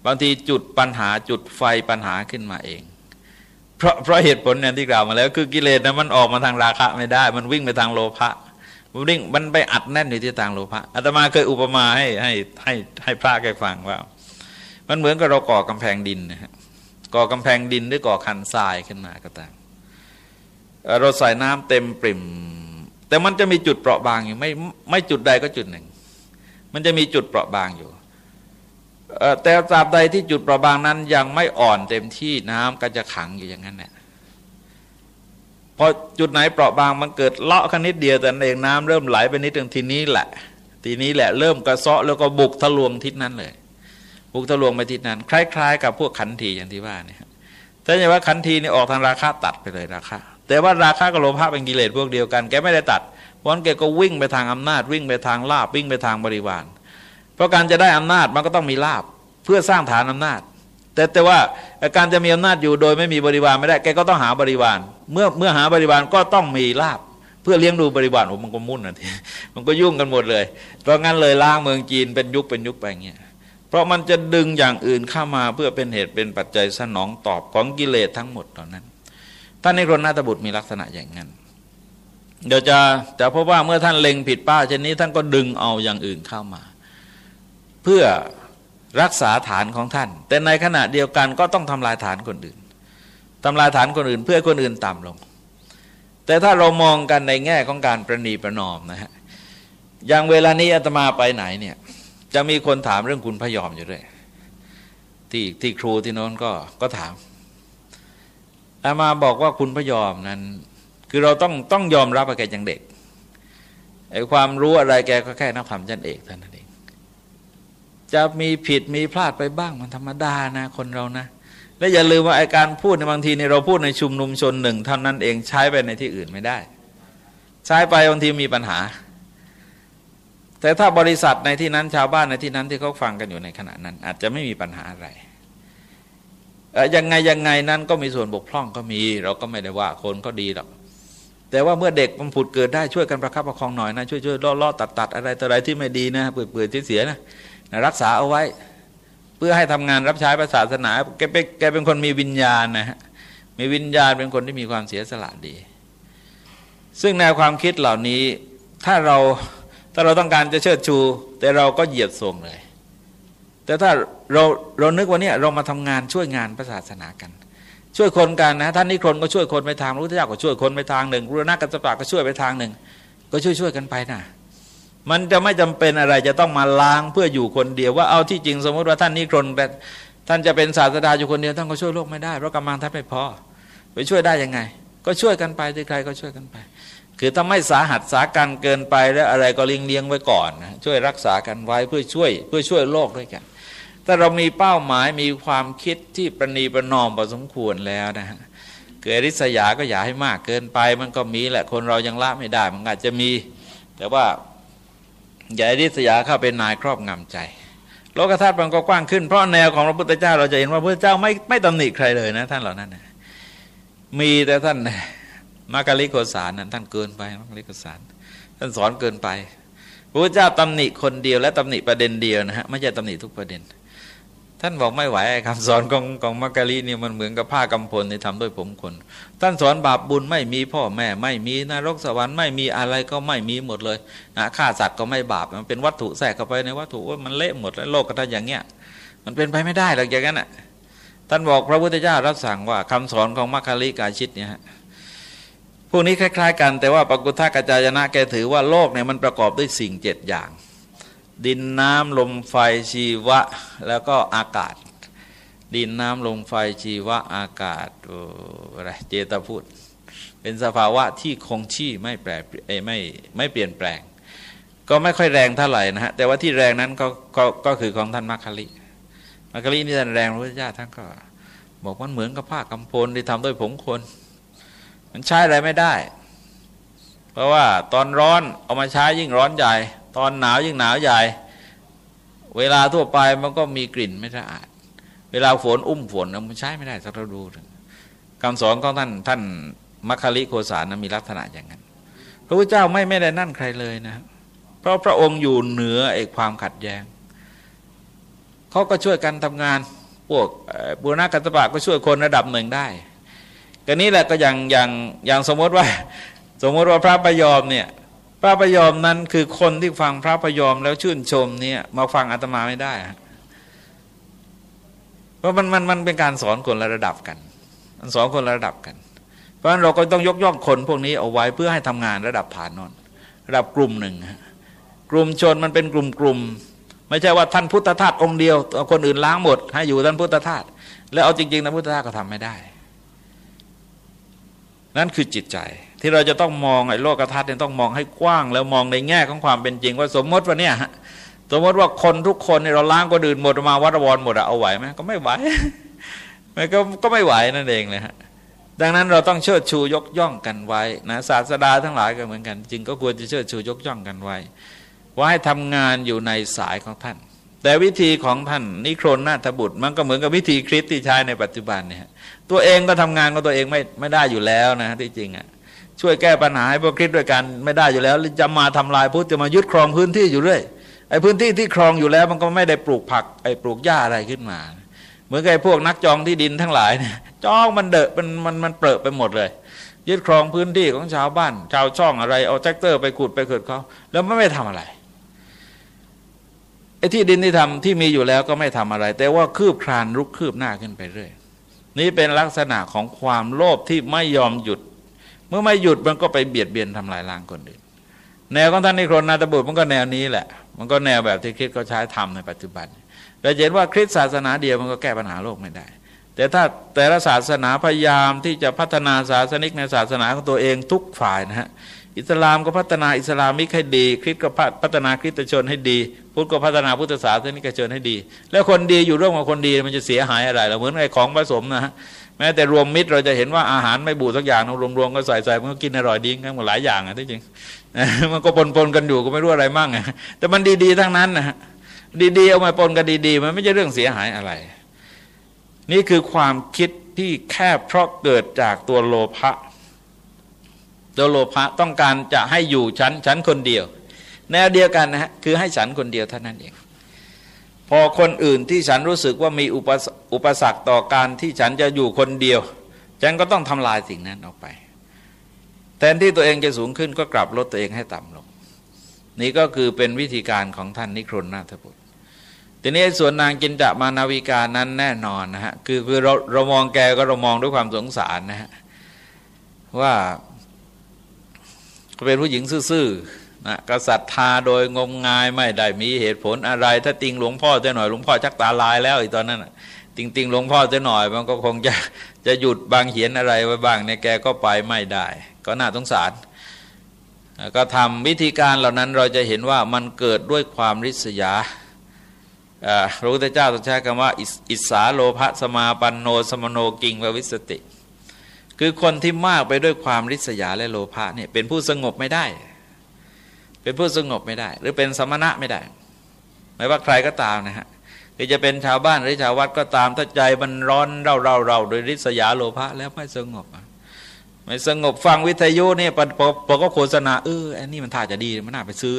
Speaker 1: บางทีจุดปัญหาจุดไฟปัญหาขึ้นมาเอง เพราะเพราะเหตุผลเนี่ยที่กล่าวมาแล้ว คือกิเลสนะมันออกมาทางราคะไม่ได้ มันวิ่งไปทางโลภะ มันวิ่งมันไปอัดแน่นอยู่ที่ทางโลภะอาตมาเคยอุปมาให้ให้ให้ให้พระแกฟังว่า มันเหมือนกับเราก่อกำแพงดินนะฮะก่อกำแพงดินหรือก่อคันทรายขึ้นมาก็ตามเราใส่น้ำเต็มปริ่ม แต่มันจะมีจุดเปราะบางอยู่ไม่ไม่จุดใดก็จุดหนึ่ง มันจะมีจุดเปราะบางอยู่แต่ตราบใดที่จุดเปราะบางนั้นยังไม่อ่อนเต็มที่น้ำก็จะขังอยู่อย่างนั้นแหละ พอจุดไหนเปราะบางมันเกิดเลาะแค่นิดเดียวแต่เองน้ำเริ่มไหลไปนิดหนึ่งทีนี้แหละ ทีนี้แหละเริ่มกระเซาะแล้วก็บุกทะลวงทิศนั้นเลย บุกทะลวงไปทิศนั้น คล้าย ๆ กับพวกขันทีอย่างที่ว่าเนี่ยถ้าอย่างว่าขันทีนี่ออกทางราคาตัดไปเลยราคาแต่ว่าราคากับโลภะเป็นกิเลสพวกเดียวกันแกไม่ได้ตัดเพราะนั้นแกก็วิ่งไปทางอำนาจ วิ่งไปทางลาบวิ่งไปทางบริวาร เพราะการจะได้อำนาจมันก็ต้องมีลาบเพื่อสร้างฐานอำนาจ แต่แต่ว่าการจะมีอำนาจอยู่โดยไม่มีบริวารไม่ได้แกก็ต้องหาบริวาร เมื่อเมื่อหาบริวารก็ต้องมีลาบเพื่อเลี้ยงดูบริวารโอ้มันก็มุ่นนะทีมันก็ยุ่งกันหมดเลยเพราะงั้นเลยล้างเมืองจีนเป็นยุคเป็นยุคไปเงี้ยเพราะมันจะดึงอย่างอื่นเข้ามาเพื่อเป็นเหตุเป็นปัจจัยสนองตอบของกิเลสทั้งหมดตอนนั้นท่านในรณนาตบุตรมีลักษณะอย่างนั้นเดี๋ยวจะจะพบว่าเมื่อท่านเล็งผิดป้าเช่นนี้ท่านก็ดึงเอาอย่างอื่นเข้ามา เพื่อ รักษาฐานของท่าน แต่ในขณะเดียวกันก็ต้องทำลายฐานคนอื่นทำลายฐานคนอื่นเพื่อคนอื่นต่ำลง แต่ถ้าเรามองกันในแง่ของการประนีประนอมนะฮะอย่างเวลานี้อาตมาไปไหนเนี่ย จะมีคนถามเรื่องคุณพยอมอยู่ด้วยที่ที่ครูที่โน้นก็ก็ถามอามาบอกว่าคุณพยอมนั้น คือเราต้องต้องยอมรับว่าแกยังเด็กไอ้ความรู้อะไรแกก็แค่นักธรรมชั้นเอกเท่านั้นเอง จะมีผิดมีพลาดไปบ้างมันธรรมดานะคนเรานะ และอย่าลืมว่าไอการพูดในบางทีในเราพูดในชุมนุมชนหนึ่งเท่านั้นเองใช้ไปในที่อื่นไม่ได้ ใช้ไปบางทีมีปัญหา แต่ถ้าบริษัทในที่นั้นชาวบ้านในที่นั้นที่เขาฟังกันอยู่ในขณะนั้น อาจจะไม่มีปัญหาอะไรยังไงยังไงนั้นก็มีส่วนบกพร่องก็มี เราก็ไม่ได้ว่าคนก็ดีหรอกแต่ว่าเมื่อเด็กมันผุดเกิดได้ช่วยกันประคับประคองหน่อยนะช่วยช่วยล่อล่อตัดตัดอะไรต่ออะไรที่ไม่ดีนะเปื่อยเปื่อยเสียนะ รักษาเอาไว้ เพื่อให้ทำงานรับใช้พระศาสนาแกเป็นแกเป็นคนมีวิญญาณนะฮะมีวิญญาณเป็นคนที่มีความเสียสละดี ซึ่งแนวความคิดเหล่านี้ถ้าเราถ้าเราต้องการจะเชิดชู แต่เราก็เหยียดทรงเลย แต่ถ้าเราเรานึกว่าเนี่ยเรามาทำงานช่วยงานพระศาสนากัน ช่วยคนกันนะท่านนิครนก็ช่วยคนไปทางพระพุทธเจ้าก็ช่วยคนไปทางหนึ่งรุณกัสปะก็ช่วยไปทางหนึ่ง ก็ช่วยช่วยกันไปนะ มันจะไม่จำเป็นอะไรจะต้องมาล้างเพื่ออยู่คนเดียวว่าเอาที่จริงสมมติว่าท่านนิครนแต่ท่านจะเป็นศาสดาอยู่คนเดียวท่านก็ช่วยโลกไม่ได้เพราะกำลังท่านไม่พอไปช่วยได้ยังไง ก็ช่วยกันไปที่ใครก็ช่วยกันไป คือถ้าไม่สาหัสสาการเกินไปแล้วอะไรก็เลี้ยงเลี้ยงไว้ก่อนนะช่วยรักษากันไว้เพื่อช่วย เพื่อช่วยโลกด้วยกันถ้าเรามีเป้าหมายมีความคิดที่ประนีประนอมพอสมควรแล้วนะฮะเกิดริษยาก็อย่าให้มากเกินไป มันก็มีแหละคนเรายังละไม่ได้ มันอาจจะมี แต่ว่า อย่าริษยาเข้าเป็นนายครอบงำใจ โลกธาตุมันก็กว้างขึ้นเพราะแนวของพระพุทธเจ้า เราจะเห็นว่าพระพุทธเจ้าไม่ไม่ตำหนิใครเลยนะ ท่านเหล่านั้นนะมีแต่ท่านมาการิโกสารนั้นท่านเกินไปมาการิโกสารท่านสอนเกินไปพระพุทธเจ้าตำหนิคนเดียวและตำหนิประเด็นเดียวนะฮะไม่ใช่ตำหนิทุกประเด็น ท่านบอกไม่ไหวคำสอนของของมักกะลีนี่มันเหมือนกับผ้ากำพลที่ทำด้วยผมคน ท่านสอนบาปบุญไม่มีพ่อแม่ ไม่มีนรกสวรรค์ไม่มีอะไรก็ไม่มีหมดเลยนะฆ่าสัตว์ก็ไม่บาปมันเป็นวัตถุแทรกเข้าไปในวัตถุว่ามันเละหมดแล้วโลกก็ถ้าอย่างเงี้ยมันเป็นไปไม่ได้หรอกอย่างนั้นอะท่านบอกพระพุทธเจ้ารับสั่งว่าคำสอนของมัคคาริกาชิตเนี่ยฮะพวกนี้คล้าย ๆ กันแต่ว่าปกุทากัจายนะแกถือว่าโลกเนี่ยมันประกอบด้วยสิ่งเจ็ดอย่าง ดินน้ำลมไฟชีวะ แล้วก็อากาศ ดินน้ำลมไฟชีวะอากาศอะไรเจตพูด เป็นสภาวะที่คงที่ไม่แปรไม่ไม่เปลี่ยนแปลง ก็ไม่ค่อยแรงเท่าไหร่นะฮะแต่ว่าที่แรงนั้นก็ก็ก็คือของท่านมัคคาริมัคคารีนี่ท่านแรงพระพุทธเจ้าท่านก็ บอกมันเหมือนกับผ้ากำพลที่ทำด้วยผงคน มันใช้อะไรไม่ได้ เพราะว่าตอนร้อนเอามาใช้ยิ่งร้อนใหญ่ ตอนหนาวยิ่งหนาวใหญ่ เวลาทั่วไปมันก็มีกลิ่นไม่สะอาด เวลาฝนอุ้มฝนมันใช้ไม่ได้สักฤดูคำสอนของท่านท่านมัคคลิโคสารนมีลักษณะอย่างนั้น พระพุทธเจ้าไม่ไม่ได้นั่นใครเลยนะ เพราะพระองค์อยู่เหนือเอกความขัดแย้งเขาก็ช่วยกันทำงานพวกบุรณะกัตปะก็ช่วยคนระดับหนึ่งได้ก็นี้แหละก็อย่างอย่างอย่างสมมติว่า สมมติว่าพระประยอมเนี่ย ระประยอมนั้นคือคนที่ฟังพระประยอมแล้วชื่นชมเนี่ยมาฟังอาตมาไม่ได้ เพราะมันมันมันเป็นการสอนคนละระดับกัน มันสอนคนละระดับกัน เพราะฉะนั้นเราก็ต้องยกย่องคนพวกนี้เอาไว้เพื่อให้ทำงานระดับฐานนนระดับกลุ่มหนึ่งกลุ่มชนมันเป็นกลุ่มกลุ่มไม่ใช่ว่าท่านพุทธทาสองค์เดียวคนอื่นล้างหมด ให้อยู่ท่านพุทธทาสแล้วเอาจริงๆท่านพุทธทาสก็ทำไม่ได้ นั่นคือจิตใจ ที่เราจะต้องมองไอ้โลกธาตุเนี่ยต้องมองให้กว้าง แล้วมองในแง่ของความเป็นจริง ว่าสมมติว่าเนี่ยสมมติว่าคนทุกคนเนี่ยเราล้างก็ดื่นหมดมาวัดวรหมดเอาไหวไหมก็ไม่ไหวมันก็ก็ไม่ไหวนั่นเองเลยฮะดังนั้นเราต้องเชิดชูยกย่องกันไว้นะศาสดาทั้งหลายก็เหมือนกัน จริงก็ควรจะเชิดชูยกย่องกันไว้ว่าให้ทำงานอยู่ในสายของท่าน แต่วิธีของท่านนิโครนนาถบุตร มันก็เหมือนกับวิธีคริสที่ใช้ในปัจจุบันเนี่ยตัวเองก็ทำงานของตัวเองไม่ไม่ได้อยู่แล้วนะที่จริงอะ ช่วยแก้ปัญหาให้พวกคริสด้วยกันไม่ได้อยู่แล้วจะมาทำลายพุทธจะมายึดครองพื้นที่อยู่เรื่อยไอ้พื้นที่ที่ครองอยู่แล้วมันก็ไม่ได้ปลูกผักไอ้ปลูกหญ้าอะไรขึ้นมา เหมือนกับไอ้พวกนักจองที่ดินทั้งหลายเนี่ยจองมันเดอะมันมันมันเปรอะไปหมดเลย ยึดครองพื้นที่ของชาวบ้าน ชาวช่องอะไรเอาแทรกเตอร์ไปขุดไปขุดเขาแล้วไม่ไม่ทำอะไรไอ้ที่ดินที่ทำที่มีอยู่แล้วก็ไม่ทำอะไร แต่ว่าคืบคลานลุกคืบหน้าขึ้นไปเรื่อย นี่เป็นลักษณะของความโลภที่ไม่ยอมหยุด เมื่อไม่หยุดมันก็ไปเบียดเบียนทำลายล้างคนอื่น แนวของท่านนิครนาตบุตรมันก็แนวนี้แหละ มันก็แนวแบบที่คริสก็ใช้ทำในปัจจุบันเราเห็นว่าคริสศาสนาเดียวมันก็แก้ปัญหาโลกไม่ได้ แต่ถ้าแต่ละศาสนาพยายามที่จะพัฒนาศาสนิกในศาสนาของตัวเองทุกฝ่ายนะฮะอิสลามก็พัฒนาอิสลามิกให้ดี คริสก็พัฒนาคริสตชนให้ดี พุทธก็พัฒนาพุทธศาสนิกชนให้ดี แล้วคนดีอยู่ร่วมกับคนดีมันจะเสียหายอะไรเราเหมือนไอ้ของผสมนะฮะ แม้แต่รวมมิตรเราจะเห็นว่าอาหารไม่บูดสักอย่างรวมๆก็ใส่ใส่มันก็กินอร่อยดีกันหมดหลายอย่างอะที่จริงมันก็ปนๆกันอยู่ก็ไม่รู้อะไรมั่งแต่มันดีๆทั้งนั้นนะฮะดีๆเอามาปนกันดีๆ มันไม่ใช่เรื่องเสียหายอะไร นี่คือความคิดที่แค่เพราะเกิดจากตัวโลภะตัวโลภะต้องการจะให้อยู่ฉันฉันคนเดียวแนวเดียวกันนะฮะคือให้ฉันคนเดียวเท่านั้นเอง พอคนอื่นที่ฉันรู้สึกว่ามีอุปสรรคต่อการที่ฉันจะอยู่คนเดียว ฉันก็ต้องทำลายสิ่งนั้นออกไป แทนที่ตัวเองจะสูงขึ้นก็กลับลดตัวเองให้ต่ำลง นี่ก็คือเป็นวิธีการของท่านนิครนนาถบุตรทีนี้ส่วนนางจินจะมานาวิกานั้นแน่นอนนะฮะคือคือเราเรามองแกก็เรามองด้วยความสงสารนะฮะว่าเป็นผู้หญิงซื่อ นะกษัตริย์ทาโดยงมงายไม่ได้มีเหตุผลอะไร ถ้าติงหลวงพ่อจะหน่อยหลวงพ่อชักตาลายแล้วอีตอนนั้นติงติงหลวงพ่อจะหน่อย มันก็คงจะจะหยุดบางเขียนอะไรไว้บ้างเนี่ยแกก็ไปไม่ได้ ก็น่าสงสารก็ทำวิธีการเหล่านั้นเราจะเห็นว่ามันเกิดด้วยความริษยาพระพุทธเจ้าตรัสใช้คำว่า อิสาโลภสมาปันโนสมโนกิงววิสติ คือคนที่มากไปด้วยความริษยาและโลภะเนี่ยเป็นผู้สงบไม่ได้ เป็นผู้สงบไม่ได้ หรือเป็นสมณะไม่ได้ ไม่ว่าใครก็ตามนะฮะคือจะเป็นชาวบ้านหรือชาววัดก็ตามถ้าใจมันร้อนเร่าเราเราโดยริษยาโลภะแล้วไม่สงบ ไม่สงบฟังวิทยุนี่พอพอก็โฆษณาเอออันนี้มันท่าจะดีมันน่าไปซื้อ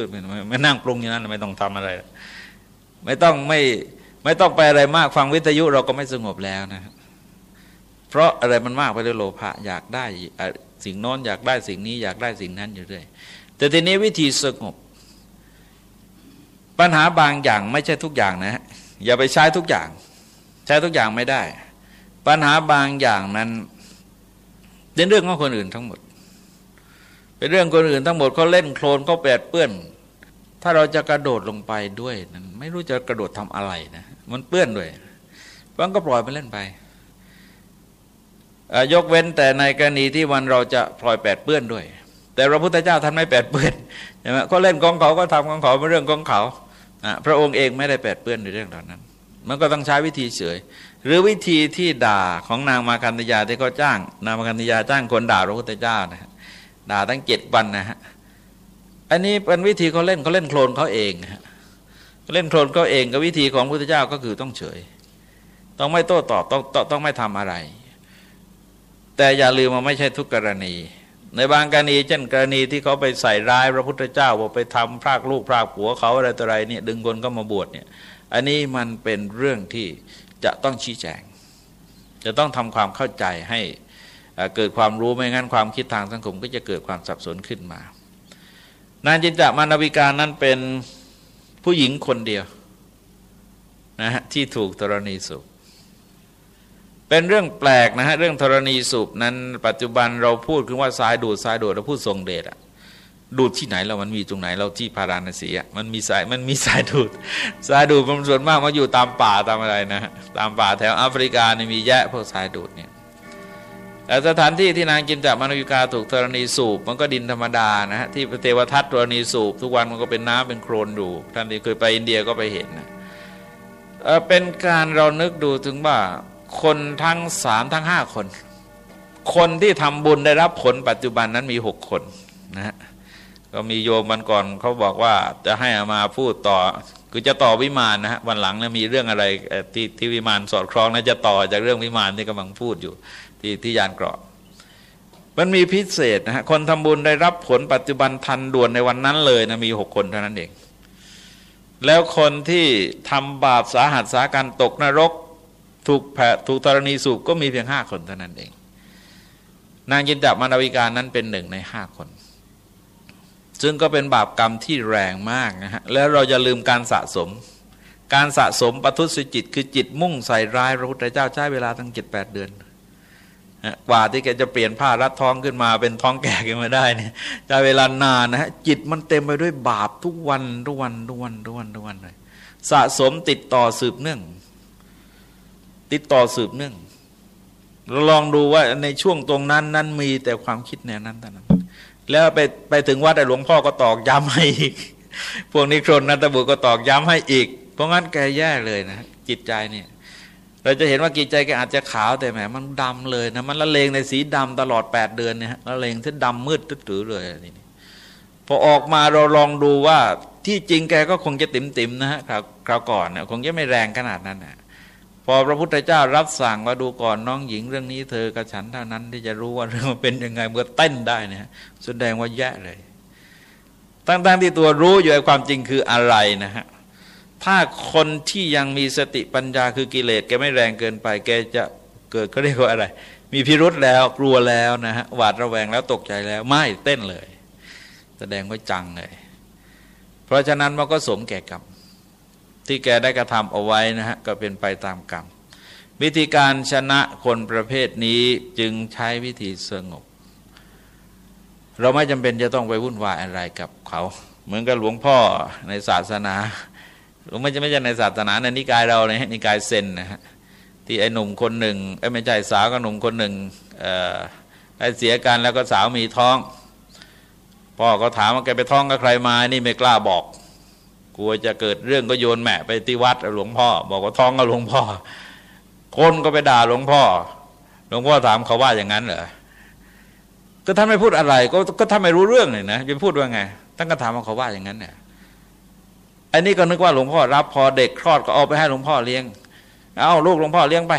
Speaker 1: ไม่นั่งปรุงอย่างนั้นไม่ต้องทำอะไร ไม่ต้องไม่ไม่ต้องไปอะไรมากฟังวิทยุเราก็ไม่สงบแล้วนะเพราะอะไรมันมากไปด้วยโลภะอยากได้สิ่งโน้นอยากได้สิ่งนี้อยากได้สิ่งนั้นอยู่เรื่อย แต่ทีนี้วิธีสงบ ปัญหาบางอย่างไม่ใช่ทุกอย่างนะอย่าไปใช้ทุกอย่าง ใช้ทุกอย่างไม่ได้ ปัญหาบางอย่างนั้นเป็นเรื่องของคนอื่นทั้งหมด เป็นเรื่องคนอื่นทั้งหมดเขาเล่นโคลนเขาแปดเปื้อน ถ้าเราจะกระโดดลงไปด้วยนั้นไม่รู้จะกระโดดทำอะไรนะมันเปื้อนด้วยมันก็ปล่อยไปเล่นไปยกเว้นแต่ในกรณีที่วันเราจะปล่อยแปดเปื้อนด้วย แต่พระพุทธเจ้าท่านไม่แปดเปื้อนใช่ไหมเขาเล่นของเขาก็ทำของเขาเป็นเรื่องของเขาพระองค์เองไม่ได้แปดเปื้อนในเรื่องเหล่านั้น มันก็ต้องใช้วิธีเฉย หรือวิธีที่ด่าของนางมาคันธยาที่เขาจ้าง นางมาคันธยาจ้างคนด่าพระพุทธเจ้านะด่าตั้งเจ็ดวันนะฮะอันนี้เป็นวิธีเขาเล่นเขาเล่นโคลนเขาเองฮะเล่นโคลนเขาเองกับวิธีของพระพุทธเจ้าก็คือต้องเฉย ต้องไม่โต้ตอบต้องต้องไม่ทำอะไร แต่อย่าลืมว่าไม่ใช่ทุกกรณี ในบางกรณีเช่นกรณีที่เขาไปใส่ร้ายพระพุทธเจ้าว่าไปทำพรากลูกพรากผัวเขาอะไรต่ออะไรเนี่ยดึงคนก็มาบวชเนี่ยอันนี้มันเป็นเรื่องที่จะต้องชี้แจง จะต้องทำความเข้าใจให้เกิดความรู้ไม่งั้นความคิดทางสังคมก็จะเกิดความสับสนขึ้นมา นานจินตมานาวิกานั้นเป็นผู้หญิงคนเดียวนะฮะที่ถูกตรณีสุข เป็นเรื่องแปลกนะฮะเรื่องธรณีสูบนั้น ปัจจุบันเราพูดคือว่าสายดูดสายดูดเราพูดทรงเดชอะดูดที่ไหนเรามันมีตรงไหนเราที่พาราณสีอะมันมีสายมันมีสายดูด สายดูดมันส่วนมากมาอยู่ตามป่าตามอะไรนะตามป่าแถวแอฟริกาเนี่ยมีแยะพวกสายดูดเนี่ยแต่สถานที่ที่นางกินจากมานุกาถูกธรณีสูบมันก็ดินธรรมดานะฮะที่เทวทัตธรณีสูบ ทุกวันมันก็เป็นน้ำเป็นโคลนอยู่ท่านที่เคยไปอินเดียก็ไปเห็นนะเป็นการเรานึกดูถึงว่า คนทั้งสามทั้งห้าคน คนที่ทำบุญได้รับผลปัจจุบันนั้นมีหกคนนะฮะก็มีโยมวันก่อนเขาบอกว่าจะให้อามาพูดต่อ คือจะต่อวิมานนะฮะวันหลังนะมีเรื่องอะไรที่ที่วิมานสอดคล้องนะจะต่อจากเรื่องวิมานที่กำลังพูดอยู่ที่ที่ยานเกราะ มันมีพิเศษนะฮะคนทำบุญได้รับผลปัจจุบันทันด่วนในวันนั้นเลยนะมีหกคนเท่านั้นเอง แล้วคนที่ทำบาปสาหัสสาการตกนรก ถูกแผถูกธรณีสูบก็มีเพียงห้าคนเท่านั้นเอง นางยินจับมานาวิกานั้นเป็นหนึ่งในห้าคนซึ่งก็เป็นบาปกรรมที่แรงมากนะฮะ แล้วเราจะลืมการสะสม การสะสมปทุสจิต คือจิตมุ่งใส่ร้ายพระพุทธเจ้าใช้เวลาตั้งเจ็ดแปดเดือน กว่าที่แกจะเปลี่ยนผ้ารัดท้องขึ้นมาเป็นท้องแก่ขึ้นมาได้เนี่ยใช้เวลานานนะฮะ จิตมันเต็มไปด้วยบาปทุกวันทุกวันทุกวันทุกวันทุกวันเลย สะสมติดต่อสืบเนื่อง ติดต่อสืบเนื่องเราลองดูว่าในช่วงตรงนั้นนั้นมีแต่ความคิดแนวนั้นแต่นั้น แล้วไปไปถึงวัดหลวงพ่อก็ตอกย้ำให้อีก พวกนิครนนัตบุก็ตอกย้ำให้อีก เพราะงั้นแกแย่เลยนะจิตใจเนี่ยเราจะเห็นว่ากิจใจแกอาจจะขาวแต่แหมมันดำเลยนะมันละเลงในสีดำตลอดแปดเดือนเนี่ยละเลงที่ดำมืดตื้อเลยนี่พอออกมาเราลองดูว่าที่จริงแกก็คงจะติ่มติมนะฮะคราวคราวก่อนเนี่ยคงจะไม่แรงขนาดนั้นนะ พอพระพุทธเจ้ารับสั่งมาดูก่อนน้องหญิงเรื่องนี้เธอกับฉันเท่านั้นที่จะรู้ว่าเรื่องมันเป็นยังไงเมื่อเต้นได้เนี่ยแสดงว่าแย่เลย ตั้งๆที่ตัวรู้อยู่ไอ้ความจริงคืออะไรนะฮะถ้าคนที่ยังมีสติปัญญาคือกิเลสแกไม่แรงเกินไป แกจะเกิดเขาเรียกว่าอะไร มีพิรุษแล้วกลัวแล้วนะฮะหวาดระแวงแล้วตกใจแล้วไม่เต้นเลย แสดงว่าจังเลย เพราะฉะนั้นมันก็สมแก่กรรม ที่แกได้กระทำเอาไว้นะฮะก็เป็นไปตามกรรม วิธีการชนะคนประเภทนี้จึงใช้วิธีสงบ เราไม่จำเป็นจะต้องไปวุ่นวายอะไรกับเขา เหมือนกับหลวงพ่อในศาสนาหรือไม่ใช่ไม่ใช่ในศาสนาในนิกายเราเนี่ยนิกายเซนนะฮะที่ไอ้หนุ่มคนหนึ่งไอ้ไม่ใช่สาวกับหนุ่มคนหนึ่งไอ้เสียกันแล้วก็สาวมีท้อง พ่อก็ถามว่าแกไปท้องกับใครมานี่ไม่กล้าบอก กลัวจะเกิดเรื่องก็โยนแม่ไปที่วัดหลวงพ่อ บอกว่าท้องกับหลวงพ่อ คนก็ไปด่าหลวงพ่อ หลวงพ่อถามเขาว่าอย่างนั้นเหรอก็ท่านไม่พูดอะไร ก็ก็ท่านไม่รู้เรื่องเลยนะจะพูดว่าไงท่านก็ถามว่าเขาว่าอย่างนั้นเนี่ยอันนี้ก็นึกว่าหลวงพ่อรับพอเด็กคลอดก็เอาไปให้หลวงพ่อเลี้ยง เอาลูกหลวงพ่อเลี้ยงไป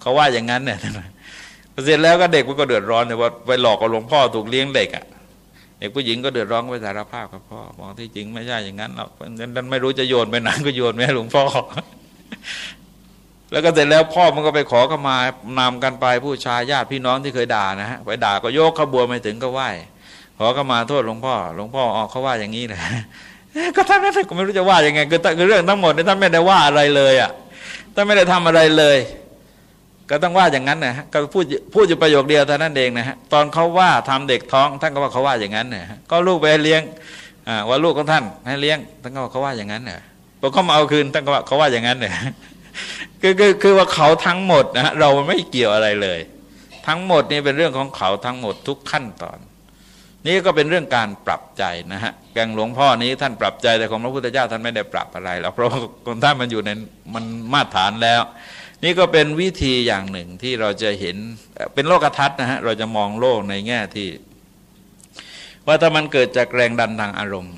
Speaker 1: เขาว่าอย่างนั้นเนี่ยเสร็จแล้วก็เด็กมันก็เดือดร้อนเนี่ยว่าไปหลอกกับหลวงพ่อถูกเลี้ยงเด็กอะ ด็กผู้หญิงก็เดือดร้อนไปสารภาพกับพ่อบอกที่จริงไม่ใช่อย่างนั้นหรอกนันไม่รู้จะโยนไปไหนก็โยนไปให้หลวงพ่อ แล้วก็เสร็จแล้วพ่อมันก็ไปขอเข้ามานำกันไปผู้ชายญาติพี่น้องที่เคยด่านะฮะไปด่าก็โยกขบวนไปถึงก็ไหว้ขอเข้ามาโทษหลวงพ่อ หลวงพ่อออกเขาว่าอย่างนี้เลยก็ท่านนั้นก็ไม่รู้จะว่ายังไงคือเรื่องทั้งหมดนี่ท่านไม่ได้ว่าอะไรเลยอะท่านไม่ได้ทำอะไรเลย ก็ต้องว่าอย่างนั้นนะฮะก็พูดพูดอยู่ประโยคเดียวเท่านั้นเองนะฮะตอนเขาว่าทำเด็กท้องท่านก็ว่าเขาว่าอย่างนั้นเนี่ยก็ลูกไปเลี้ยงว่าลูกของท่านให้เลี้ยงท่านก็ว่าเขาว่าอย่างนั้นเนี่ยพอเขามาเอาคืนท่านก็ว่าเขาว่าอย่างนั้นเนี่ยคือคือคือว่าเขาทั้งหมดนะเราไม่เกี่ยวอะไรเลย ทั้งหมดนี่เป็นเรื่องของเขาทั้งหมดทุกขั้นตอน นี่ก็เป็นเรื่องการปรับใจนะฮะแกงหลวงพ่อนี้ท่านปรับใจแต่ของพระพุทธเจ้าท่านไม่ได้ปรับอะไรแล้วเพราะคนท่านมันอยู่ในมันมาตรฐานแล้ว นี่ก็เป็นวิธีอย่างหนึ่งที่เราจะเห็นเป็นโลกทัศน์นะฮะเราจะมองโลกในแง่ที่ ว่าถ้ามันเกิดจากแรงดันทางอารมณ์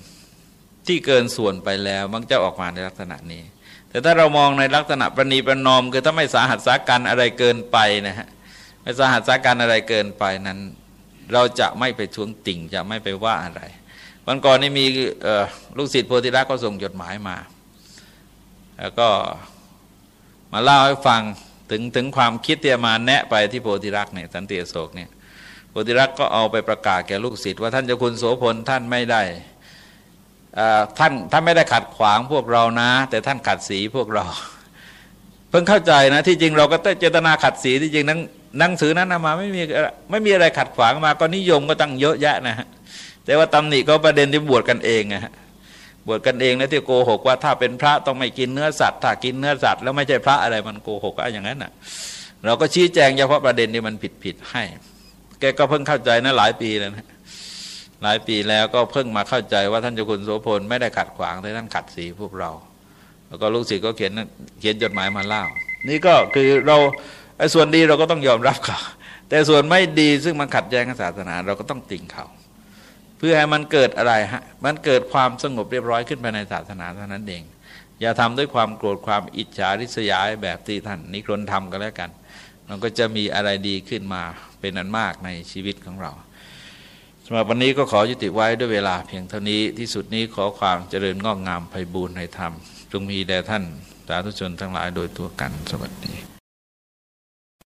Speaker 1: ที่เกินส่วนไปแล้วมันจะออกมาในลักษณะนี้ แต่ถ้าเรามองในลักษณะประนีประนอม คือถ้าไม่สาหัสสาการอะไรเกินไปนะฮะไม่สาหัสสาการอะไรเกินไปนั้น เราจะไม่ไปทวงติ่งจะไม่ไปว่าอะไรวันก่อนนี่มีลูกศิษย์โพธิรักก็ส่งจดหมายมา แล้วก็ มาเล่าให้ฟังถึงถึงความคิดที่มาแนะไปที่โพธิรักเนี่ยสันติโศกเนี่ยโพธิรักก็เอาไปประกาศแก่ลูกศิษย์ว่าท่านเจ้าคุณโสพลท่านไม่ได้ท่านท่านไม่ได้ขัดขวางพวกเรานะ แต่ท่านขัดสีพวกเรา เพิ่งเข้าใจนะที่จริงเราก็เจตนาขัดสีที่จริงนั้นหนังสือนั้นมาไม่มีไม่มีอะไรขัดขวางมาก็นิยมก็ตั้งเยอะแยะนะฮะแต่ว่าตำหนิก็ประเด็นที่บวชกันเองนะฮะ บวชกันเองแล้วที่โกหกว่าถ้าเป็นพระต้องไม่กินเนื้อสัตว์ถ้ากินเนื้อสัตว์แล้วไม่ใช่พระอะไรมันโกหกอะไรอย่างนั้นอะ เราก็ชี้แจงเฉพาะประเด็นที่มันผิดผิดให้ แกก็เพิ่งเข้าใจนะหลายปีแล้วนะหลายปีแล้วก็เพิ่งมาเข้าใจว่าท่านเจ้าคุณโสพลไม่ได้ขัดขวางแต่ท่านขัดสีพวกเรา แล้วก็ลูกศิษย์ก็เขียนเขียนจดหมายมาเล่า นี่ก็คือเราไอ้ส่วนดีเราก็ต้องยอมรับเขาแต่ส่วนไม่ดีซึ่งมันขัดแย้งกับศาสนา เราก็ต้องติงเขา เพื่อให้มันเกิดอะไรฮะมันเกิดความสงบเรียบร้อยขึ้นไปในศาสนาเท่านั้นเอง อย่าทำด้วยความโกรธความอิจฉาริษยาแบบที่ท่านนิครนทำกันแล้วกัน มันก็จะมีอะไรดีขึ้นมาเป็นอันมากในชีวิตของเราสำหรับวันนี้ก็ขอยุติไว้ด้วยเวลาเพียงเท่านี้ที่สุดนี้ขอความเจริญงอกงามไพบูรณ์ในธรรมจงมีแด่ท่านสาธุชนทั้งหลายโดยตัวกันสวัสดี